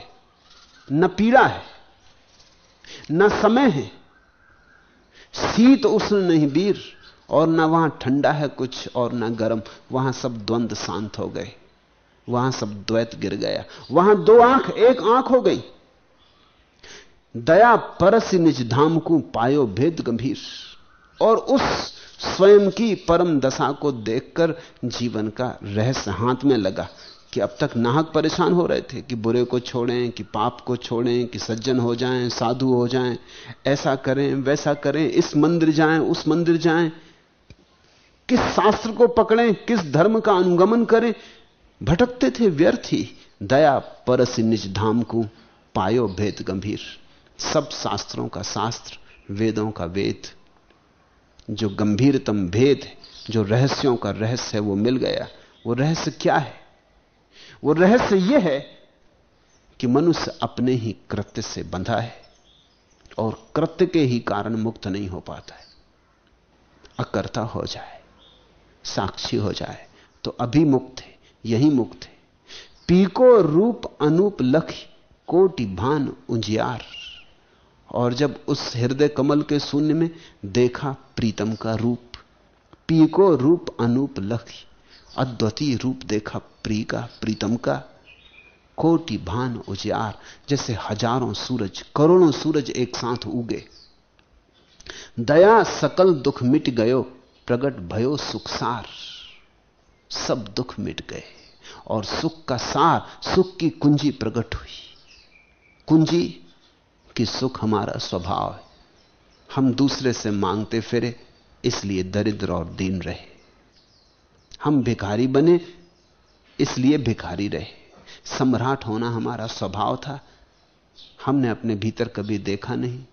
न पीड़ा है, न समय है। शीत उष्ण नहीं वीर, और ना वहाँ ठंडा है कुछ, और ना गर्म। वहाँ सब द्वंद शांत हो गए, वहाँ सब द्वैत गिर गया, वहाँ दो आँख, एक आँख हो गई। दया परस निज धाम को पायो भेद गंभीर, और उस स्वयं की परम दशा को देखकर जीवन का रहस्य हाथ में लगा कि अब तक नाहक परेशान हो रहे थे कि बुरे को छोड़ें, कि पाप को छोड़ें, कि सज्जन हो जाएँ, साधु हो जाएँ, ऐसा करें, वैसा करें, इस मंदिर जाएँ, उस मंदिर जाएँ। किस शास्त्र को पकड़ें, किस धर्म का अनुगमन करें। भटकते थे, व्यर्थ ही। दया परस निज धाम को पायो भेद गंभीर। सब शास्त्रों का शास्त्र, वेदों का वेद। जो गंभीरतम भेद है, जो रहस्यों का रहस्य है, वो मिल गया। वो रहस्य क्या है? वो रहस्य यह है कि मनुष्य अपने ही कृत्य से बंधा है और कृत्य के ही कारण मुक्त नहीं हो पाता है। अकर्ता हो जाए, साक्षी हो जाए तो अभी मुक्त है, यही मुक्त है। पीको रूप अनूप लख, कोटि भान उजियार। और जब उस हृदय कमल के शून्य में देखा प्रीतम का रूप पी को रूप अनूप लख अद्वितीय रूप देखा प्री का, प्रीतम का, कोटि भान उजियार, जैसे हज़ारों सूरज, करोड़ों सूरज एक साथ उगे। दया सकल दुख मिट गयो, प्रगट भयो सुखसार सब दुख मिट गए और सुख का सार, सुख की कुंजी प्रकट हुई। कुंजी कि सुख हमारा स्वभाव है। हम दूसरे से मांगते फिरे, इसलिए दरिद्र और दीन रहे। हम भिखारी बने, इसलिए भिखारी रहे। सम्राट होना हमारा स्वभाव था। हमने अपने भीतर कभी देखा नहीं,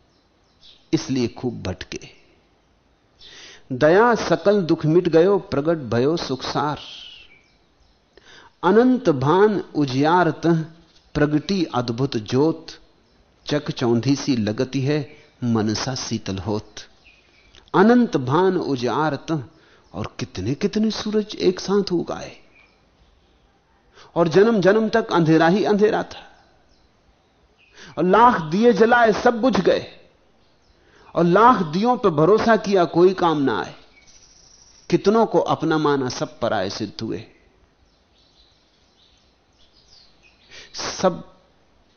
इसलिए खूब भटके। दया, सकल दुख मिट गयो, प्रगट भयो सुखसार। अनंत भान उजियार तह प्रगति अद्भुत ज्योत। चक चौंधी सी लगती है, मनसा शीतल होत। अनंत भान उजारत, और कितने कितने सूरज एक साथ उगाए। और जन्म जन्म तक अंधेरा ही अंधेरा था। और लाख दिए जलाए सब बुझ गए। और लाख दियों पर भरोसा किया कोई काम ना आए। कितनों को अपना माना सब पराए सिद्ध हुए। सब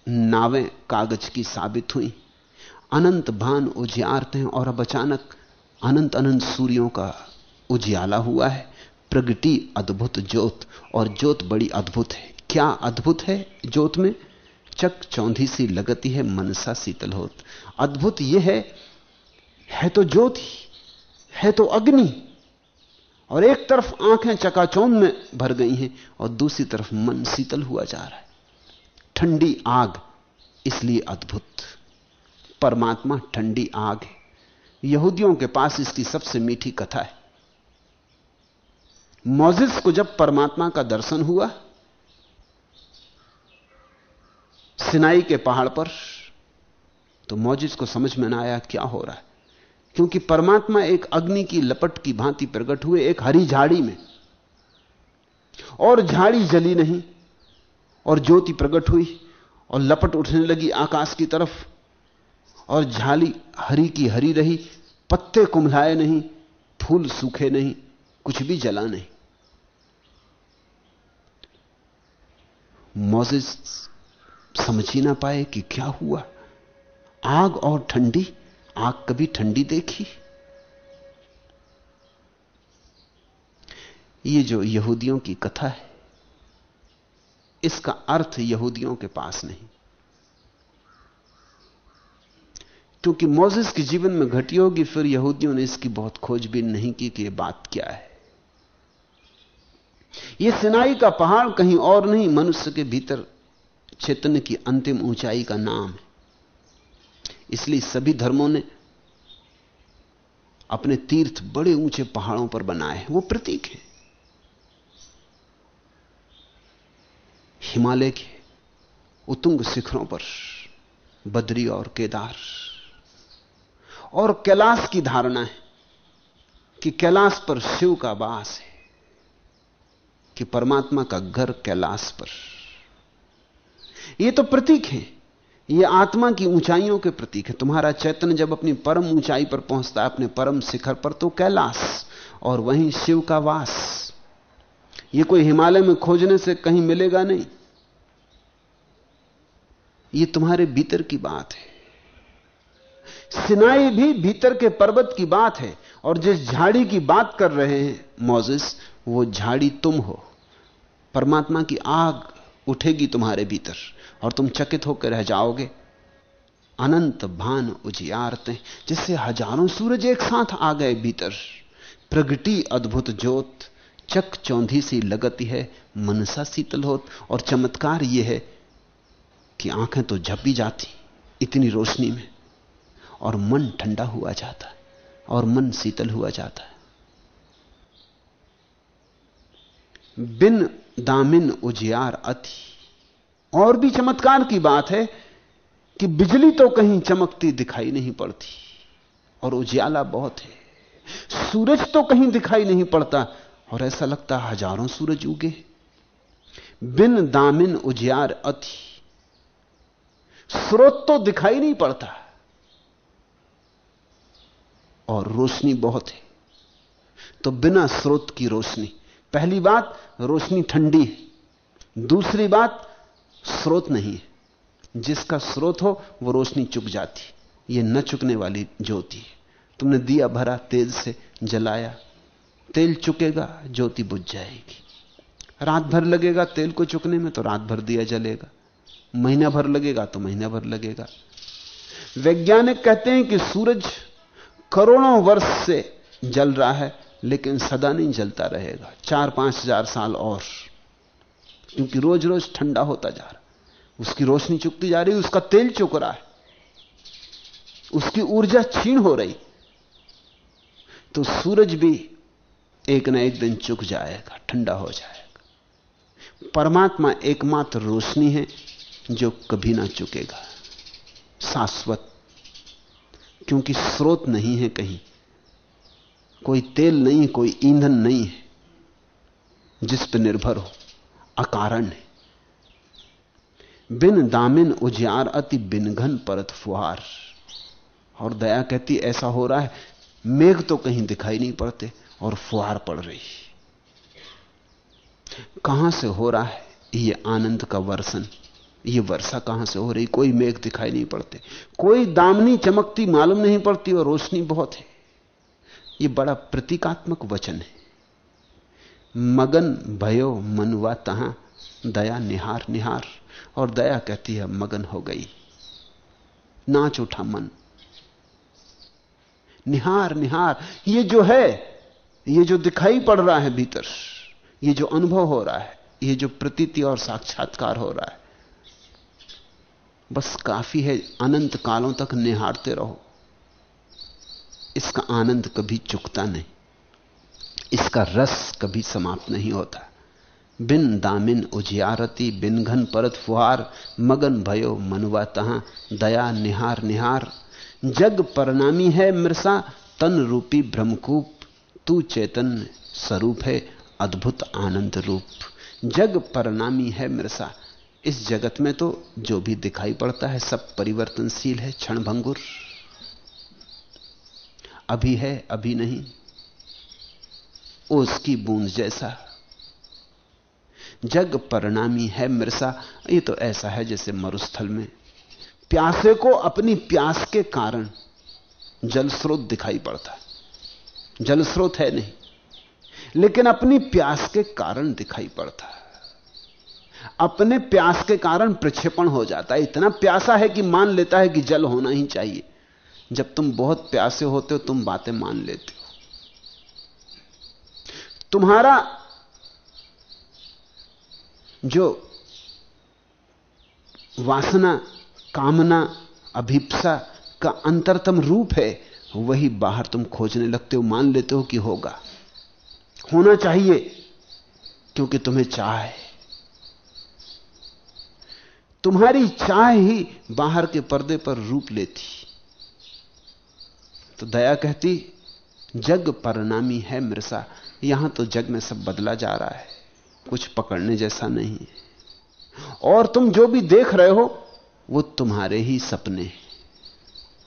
नावें कागज़ की साबित हुई। अनंत भान उजियारते हैं और अब अचानक अनंत अनंत सूर्यों का उजियाला हुआ है। प्रगति अद्भुत ज्योत और ज्योत बड़ी अद्भुत है। क्या अद्भुत है ज्योत में? चक चौंधी सी लगती है, मनसा शीतल होत। अद्भुत यह है है तो ज्योति है तो अग्नि। और एक तरफ़ आँखें चकाचौंध में भर गई हैं और दूसरी तरफ़ मन शीतल हुआ जा रहा है। ठंडी आग इसलिए अद्भुत। परमात्मा ठंडी आग है। यहूदियों के पास इसकी सबसे मीठी कथा है। मोजिस को जब परमात्मा का दर्शन हुआ, सिनाई के पहाड़ पर तो मोजिस को समझ में ना आया क्या हो रहा है। क्योंकि परमात्मा एक अग्नि की लपट की भांति प्रकट हुए एक हरी झाड़ी में। और झाड़ी जली नहीं और ज्योति प्रकट हुई और लपट उठने लगी आकाश की तरफ़ और झाली हरी की हरी रही, पत्ते कुमलाए नहीं, फूल सूखे नहीं, कुछ भी जला नहीं। मोजिस समझ ही ना पाए कि क्या हुआ। आग और ठंडी, आग कभी ठंडी देखी। ये जो यहूदियों की कथा है इसका अर्थ यहूदियों के पास नहीं। क्योंकि मोजिस के जीवन में घटी होगी, फिर यहूदियों ने इसकी बहुत खोजबीन नहीं की कि यह बात क्या है। यह सिनाई का पहाड़ कहीं और नहीं, मनुष्य के भीतर चेतन की अंतिम ऊंचाई का नाम है। इसलिए सभी धर्मों ने अपने तीर्थ बड़े ऊँचे पहाड़ों पर बनाए हैं। वो प्रतीक है। हिमालय के उतुंग शिखरों पर बद्री और केदार। और कैलाश की धारणा है कि कैलाश पर शिव का वास है, कि परमात्मा का घर कैलाश पर। यह तो प्रतीक है। यह आत्मा की ऊंचाइयों के प्रतीक है। तुम्हारा चैतन्य जब अपनी परम ऊंचाई पर पहुँचता है, अपने परम शिखर पर तो कैलाश और वहीं शिव का वास। यह कोई हिमालय में खोजने से कहीं मिलेगा नहीं। यह तुम्हारे भीतर की बात है। सिनाई भी भीतर के पर्वत की बात है और जिस झाड़ी की बात कर रहे हैं, मोजिस, वो झाड़ी तुम हो। परमात्मा की आग उठेगी तुम्हारे भीतर और तुम चकित होकर रह जाओगे। अनंत भान उजियारते जिससे हज़ारों सूरज एक साथ आ गए भीतर। प्रगति अद्भुत ज्योत चक चौंधी सी लगती है, मनसा शीतल होत, और चमत्कार यह है कि आँखें तो झपी जाती, इतनी रोशनी में, और मन ठंडा हुआ जाता, और मन शीतल हुआ जाता है। बिन दामिन उजियार अति। और भी चमत्कार की बात है कि बिजली तो कहीं चमकती दिखाई नहीं पड़ती, और उजियाला बहुत है। सूरज तो कहीं दिखाई नहीं पड़ता और ऐसा लगता हज़ारों सूरज उगे। बिन दामिन उजियार अति। स्रोत तो दिखाई नहीं पड़ता। और रोशनी बहुत है। तो बिना स्रोत की रोशनी। पहली बात, रोशनी ठंडी है। दूसरी बात, स्रोत नहीं है। जिसका स्रोत हो, वो रोशनी चुक जाती यह न चुकने वाली ज्योति है। तुमने दिया भरा तेज से जलाया। तेल चुकेगा, ज्योति बुझ जाएगी। रात भर लगेगा तेल को चुकने में तो रात भर दिया जलेगा। महीना भर लगेगा तो महीना भर लगेगा। वैज्ञानिक कहते हैं कि सूरज करोड़ों वर्ष से जल रहा है, लेकिन सदा नहीं जलता रहेगा। चार, पाँच हज़ार साल और। क्योंकि रोज रोज ठंडा होता जा रहा उसकी रोशनी चुकती जा रही उसका तेल चुक रहा है। उसकी ऊर्जा क्षीण हो रही। तो सूरज भी एक ना एक दिन चुक जाएगा, ठंडा हो जाएगा। परमात्मा एकमात्र रोशनी है जो कभी ना चुकेगा। शाश्वत। क्योंकि स्रोत नहीं है कहीं। कोई तेल नहीं, कोई ईंधन नहीं है, जिस पर निर्भर हो। अकारण है। बिन दामिन उजियार अति बिन घन परत फुहार। और दया कहती, ऐसा हो रहा है, मेघ तो कहीं दिखाई नहीं पड़ते। और फुहार पड़ रही। कहाँ से हो रहा है ये आनंद का वर्षन? ये वर्षा कहाँ से हो रही? कोई मेघ दिखाई नहीं पड़ते। कोई दामनी चमकती मालूम नहीं पड़ती और रोशनी बहुत है। ये बड़ा प्रतीकात्मक वचन है। मगन भयो मनवा तहां, दया निहार निहार। और दया कहती है, मगन हो गई। नाच उठा मन। निहार निहार, ये जो है ये जो दिखाई पड़ रहा है भीतर, ये जो अनुभव हो रहा है, ये जो प्रतीति और साक्षात्कार हो रहा है, बस काफ़ी है, अनंत कालों तक निहारते रहो। इसका आनंद कभी चुकता नहीं, इसका रस कभी समाप्त नहीं होता। बिन दामिन उजियारती, बिन घन परत फुहार, मगन भयो मनुवा तहां, दया निहार निहार। जग परनामी है मृषा तन रूपी ब्रह्मकूप तू चैतन्य स्वरूप है, अद्भुत आनंद रूप। जग परनामी है मृषा इस जगत में तो जो भी दिखाई पड़ता है, सब परिवर्तनशील है क्षण भंगुर अभी है, अभी नहीं। ओस की बूंद जैसा। जग परिणामी है मृषा ये तो ऐसा है जैसे मरुस्थल में। प्यासे को अपनी प्यास के कारण जल स्रोत दिखाई पड़ता है। जल स्रोत है नहीं। लेकिन अपनी प्यास के कारण दिखाई पड़ता है। अपने प्यास के कारण प्रक्षेपण हो जाता है। इतना प्यासा है कि मान लेता है कि जल होना ही चाहिए। जब तुम बहुत प्यासे होते हो, तुम बातें मान लेते हो। तुम्हारा जो वासना, कामना, अभिप्सा का अंतरतम रूप है वही बाहर तुम खोजने लगते हो, मान लेते हो कि होगा। होना चाहिए, क्योंकि तुम्हें चाह है। तुम्हारी चाह ही बाहर के पर्दे पर रूप लेती। तो दया कहती, जग परिणामी है मृषा यहाँ तो जग में सब बदला जा रहा है, कुछ पकड़ने जैसा नहीं है। और तुम जो भी देख रहे हो, वो तुम्हारे ही सपने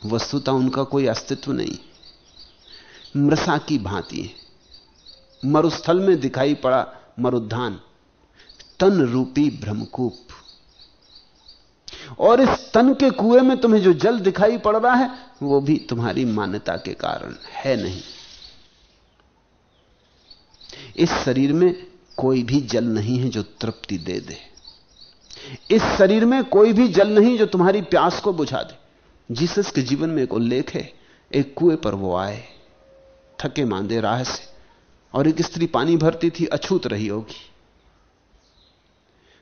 वस्तुता उनका कोई अस्तित्व नहीं। मृषा की भांति। है मरुस्थल में दिखाई पड़ा मरुद्धान। तन रूपी ब्रह्मकूप। और इस तन के कुएँ में तुम्हें जो जल दिखाई पड़ रहा है, वो भी तुम्हारी मान्यता के कारण है नहीं। इस शरीर में कोई भी जल नहीं है जो तृप्ति दे दे। इस शरीर में कोई भी जल नहीं जो तुम्हारी प्यास को बुझा दे। जीसस के जीवन में एक उल्लेख है, एक कुएँ पर वो आए, थके मांदे राह से, और एक स्त्री पानी भरती थी, अछूत रही होगी।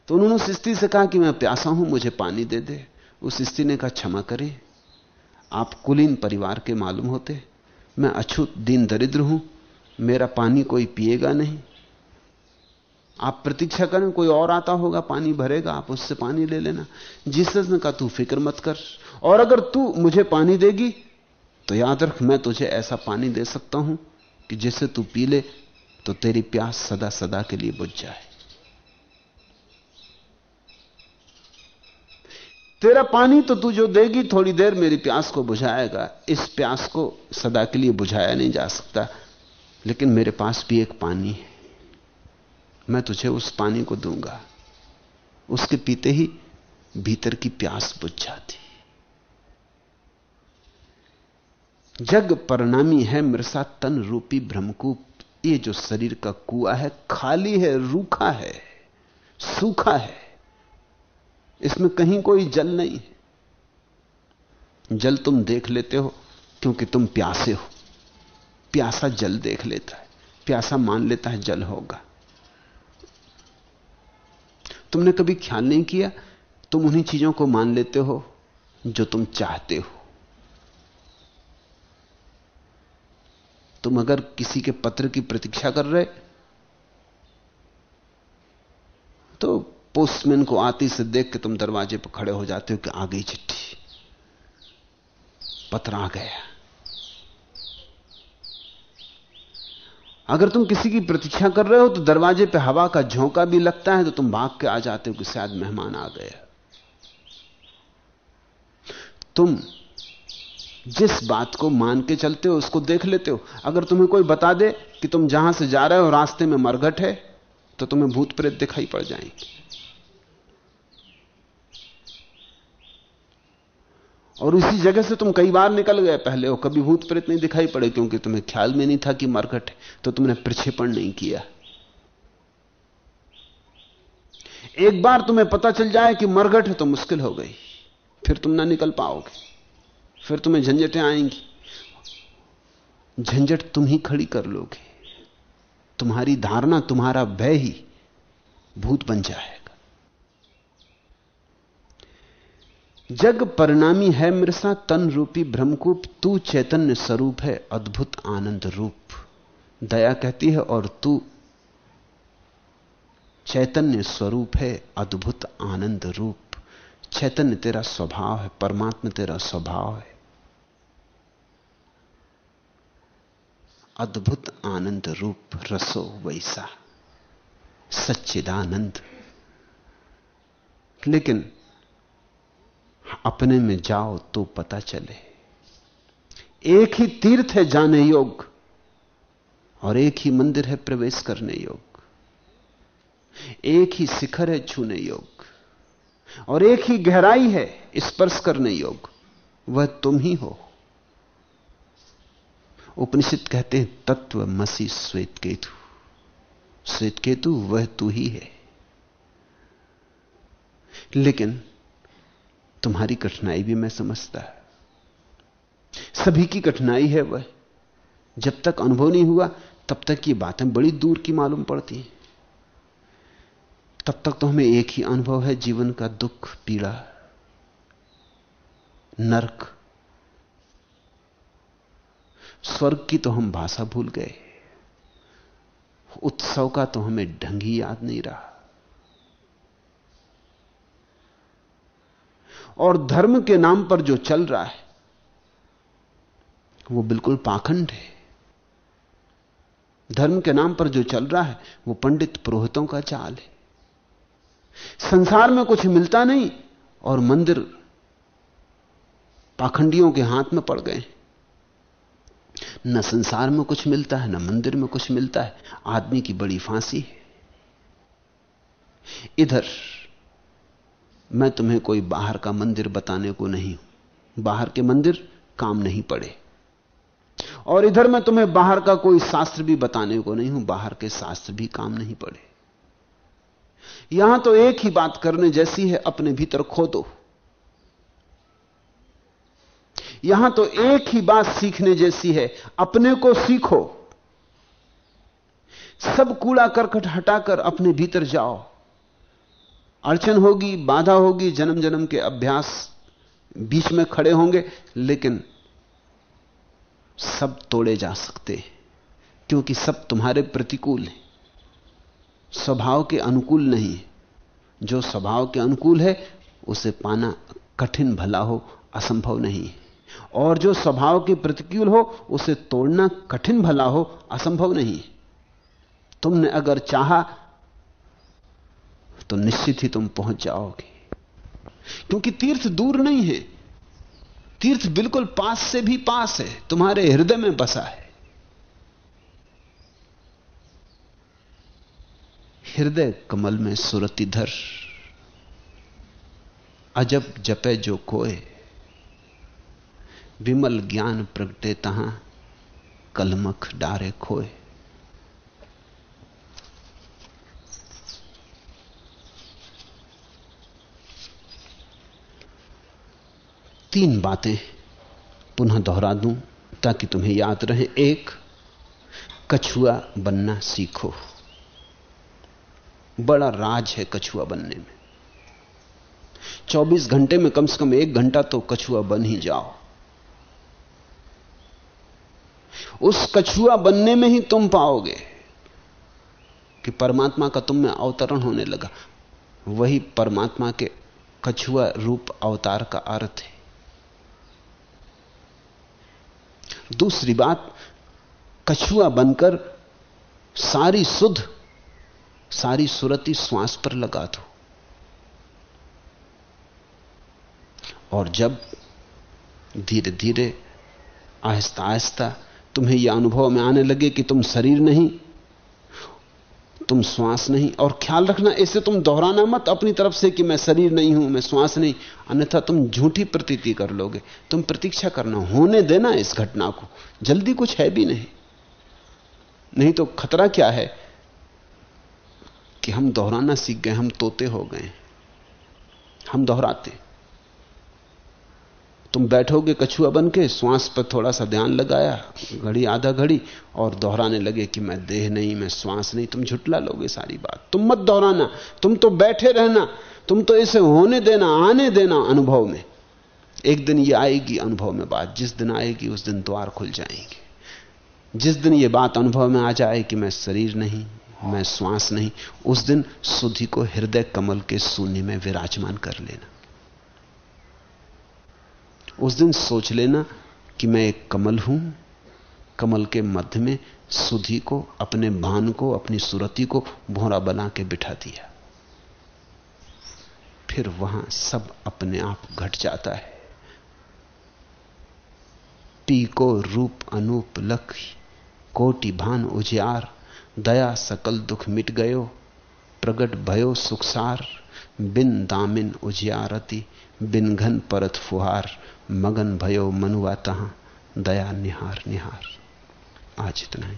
तो उन्होंने उस स्त्री से कहा कि मैं प्यासा हूँ, मुझे पानी दे दे। उस स्त्री ने कहा, क्षमा करें। आप कुलीन परिवार के मालूम होते। मैं अछूत, दीन दरिद्र हूँ। मेरा पानी कोई पिएगा नहीं। आप प्रतीक्षा करें, कोई और आता होगा, पानी भरेगा, आप उससे पानी ले लेना। जीसस ने कहा, तू फ़िक्र मत कर। और अगर तू मुझे पानी देगी तो याद रख, मैं तुझे ऐसा पानी दे सकता हूँ कि जिसे तू पी ले तो तेरी प्यास सदा सदा के लिए बुझ जाए। तेरा पानी तो तू जो देगी, थोड़ी देर मेरी प्यास को बुझाएगा। इस प्यास को सदा के लिए बुझाया नहीं जा सकता, लेकिन मेरे पास भी एक पानी है। मैं तुझे उस पानी को दूँगा। उसके पीते ही भीतर की प्यास बुझ जाती। जग परिणामी है मृषा तन रूपी ब्रह्मकूप। ये जो शरीर का कुआ है, खाली है, रूखा है, सूखा है। इसमें कहीं कोई जल नहीं है। जल तुम देख लेते हो, क्योंकि तुम प्यासे हो। प्यासा जल देख लेता है, प्यासा मान लेता है, जल होगा। तुमने कभी ख्याल नहीं किया? तुम उन्हीं चीज़ों को मान लेते हो, जो तुम चाहते हो। तुम अगर किसी के पत्र की प्रतीक्षा कर रहे तो पोस्टमैन को आती से देख के तुम दरवाजे पर खड़े हो जाते हो कि आ गई चिट्ठी। पत्र आ गया। अगर तुम किसी की प्रतीक्षा कर रहे हो तो दरवाजे पे हवा का झोंका भी लगता है तो तुम भाग के आ जाते हो कि शायद मेहमान आ गया तुम जिस बात को मान के चलते हो, उसको देख लेते हो। अगर तुम्हें कोई बता दे कि तुम जहाँ से जा रहे हो, रास्ते में मरघट है तो तुम्हें भूत प्रेत दिखाई पड़ जाएँगे। और उसी जगह से तुम कई बार निकल गए। पहले और कभी भूत प्रेत नहीं दिखाई पड़े, क्योंकि तुम्हें ख्याल में नहीं था कि मरघट है तो तुमने प्रक्षेपण नहीं किया। एक बार तुम्हें पता चल जाए कि मरघट है तो मुश्किल हो गई। फिर तुम ना निकल पाओगे। फिर तुम्हें झंझटें आएँगी। झंझट तुम ही खड़ी कर लोगे। तुम्हारी धारणा, तुम्हारा भय ही भूत बन जाएगा। जग परिणामी है मृषा, तन रूपी ब्रह्मकूप, तू चैतन्य स्वरूप है, अद्भुत आनंद रूप। दया कहती है और तू चैतन्य स्वरूप है, अद्भुत आनंद रूप। चैतन्य तेरा स्वभाव है, परमात्मा तेरा स्वभाव है। अद्भुत आनंद रूप रसो वैसा, सच्चिदानंद। लेकिन अपने में जाओ तो पता चले, एक ही तीर्थ है जाने योग और एक ही मंदिर है प्रवेश करने योग, एक ही शिखर है छूने योग और एक ही गहराई है स्पर्श करने योग, वह तुम ही हो। उपनिषद कहते हैं, तत्व मसी श्वेत केतु। श्वेत केतु वह तू ही है। लेकिन तुम्हारी कठिनाई भी मैं समझता है। सभी की कठिनाई है वह। जब तक अनुभव नहीं हुआ, तब तक ये बातें बड़ी दूर की मालूम पड़ती हैं। तब तक तो हमें एक ही अनुभव है, जीवन का दुख, पीड़ा, नरक स्वर्ग की तो हम भाषा भूल गए। उत्सव का तो हमें ढंग ही याद नहीं रहा। और धर्म के नाम पर जो चल रहा है, वो बिल्कुल पाखंड है। धर्म के नाम पर जो चल रहा है, वो पंडित पुरोहितों का चाल है। संसार में कुछ मिलता नहीं और मंदिर पाखंडियों के हाथ में पड़ गए न संसार में कुछ मिलता है, न मंदिर में कुछ मिलता है। आदमी की बड़ी फांसी है। इधर, मैं तुम्हें कोई बाहर का मंदिर बताने को नहीं हूँ। बाहर के मंदिर काम नहीं पड़े। और इधर मैं तुम्हें बाहर का कोई शास्त्र भी बताने को नहीं हूँ, बाहर के शास्त्र भी काम नहीं पड़े। यहाँ तो एक ही बात करने जैसी है, अपने भीतर खो खोदो। यहाँ तो एक ही बात सीखने जैसी है, अपने को सीखो। सब कूड़ा करकट हटाकर अपने भीतर जाओ। अड़चन होगी, बाधा होगी जन्म जन्म के अभ्यास बीच में खड़े होंगे, लेकिन सब तोड़े जा सकते हैं, क्योंकि सब तुम्हारे प्रतिकूल हैं। स्वभाव के अनुकूल नहीं है। जो स्वभाव के अनुकूल है, उसे पाना कठिन भला हो, असंभव नहीं है। और जो स्वभाव के प्रतिकूल हो, उसे तोड़ना कठिन भला हो, असंभव नहीं। तुमने अगर चाहा तो निश्चित ही तुम पहुँच जाओगे। क्योंकि तीर्थ दूर नहीं है। तीर्थ बिल्कुल पास से भी पास है। तुम्हारे हृदय में बसा है। हृदय कमल में सुरति धर अजब जपे जो कोय विमल ज्ञान प्रगटे तहां कलमख डारे खोए। तीन बातें पुनः दोहरा दूँ ताकि तुम्हें याद रहे। एक, कछुआ बनना सीखो। बड़ा राज है कछुआ बनने में। 24 घंटे में कम से कम एक घंटा तो कछुआ बन ही जाओ। उस कछुआ बनने में ही तुम पाओगे कि परमात्मा का तुम में अवतरण होने लगा। वही परमात्मा के कछुआ रूप अवतार का अर्थ है। दूसरी बात, कछुआ बनकर सारी सुध, सारी सुरति श्वास पर लगा दो। और जब धीरे धीरे आहिस्ता आहिस्ता तुम्हें यह अनुभव में आने लगे कि तुम शरीर नहीं, तुम श्वास नहीं, और ख्याल रखना इसे तुम दोहराना मत अपनी तरफ़ से कि मैं शरीर नहीं हूँ, मैं श्वास नहीं। अन्यथा तुम झूठी प्रतीति कर लोगे। तुम प्रतीक्षा करना, होने देना इस घटना को। जल्दी कुछ है भी नहीं। नहीं तो खतरा क्या है कि हम दोहराना सीख गए, हम तोते हो गए। हम दोहराते। तुम बैठोगे कछुआ बन के श्वास पर थोड़ा सा ध्यान लगाया, घड़ी, आधा घड़ी, और दोहराने लगे कि मैं देह नहीं, मैं श्वास नहीं, तुम झुटला लोगे सारी बात। तुम मत दोहराना, तुम तो बैठे रहना, तुम तो इसे होने देना, आने देना अनुभव में। एक दिन ये आएगी अनुभव में बात, जिस दिन आएगी, उस दिन द्वार खुल जाएँगे। जिस दिन ये बात अनुभव में आ जाए कि मैं शरीर नहीं, मैं श्वास नहीं, उस दिन सुधि को हृदय कमल के शून्य में विराजमान कर लेना। उस दिन सोच लेना कि मैं एक कमल हूँ, कमल के मध्य में सुधी को, अपने भान को, अपनी सुरति को भोरा बना के बिठा दिया। फिर वहाँ सब अपने आप घट जाता है। पी को रूप अनूप लख, कोटि भान उजियार, दया सकल दुख मिट गयो, प्रगट भयो सुखसार बिन दामिन उजियारती, बिन घन परत फुहार मगन भयो मनुआ तहा दया निहार निहार। आज इतना ही।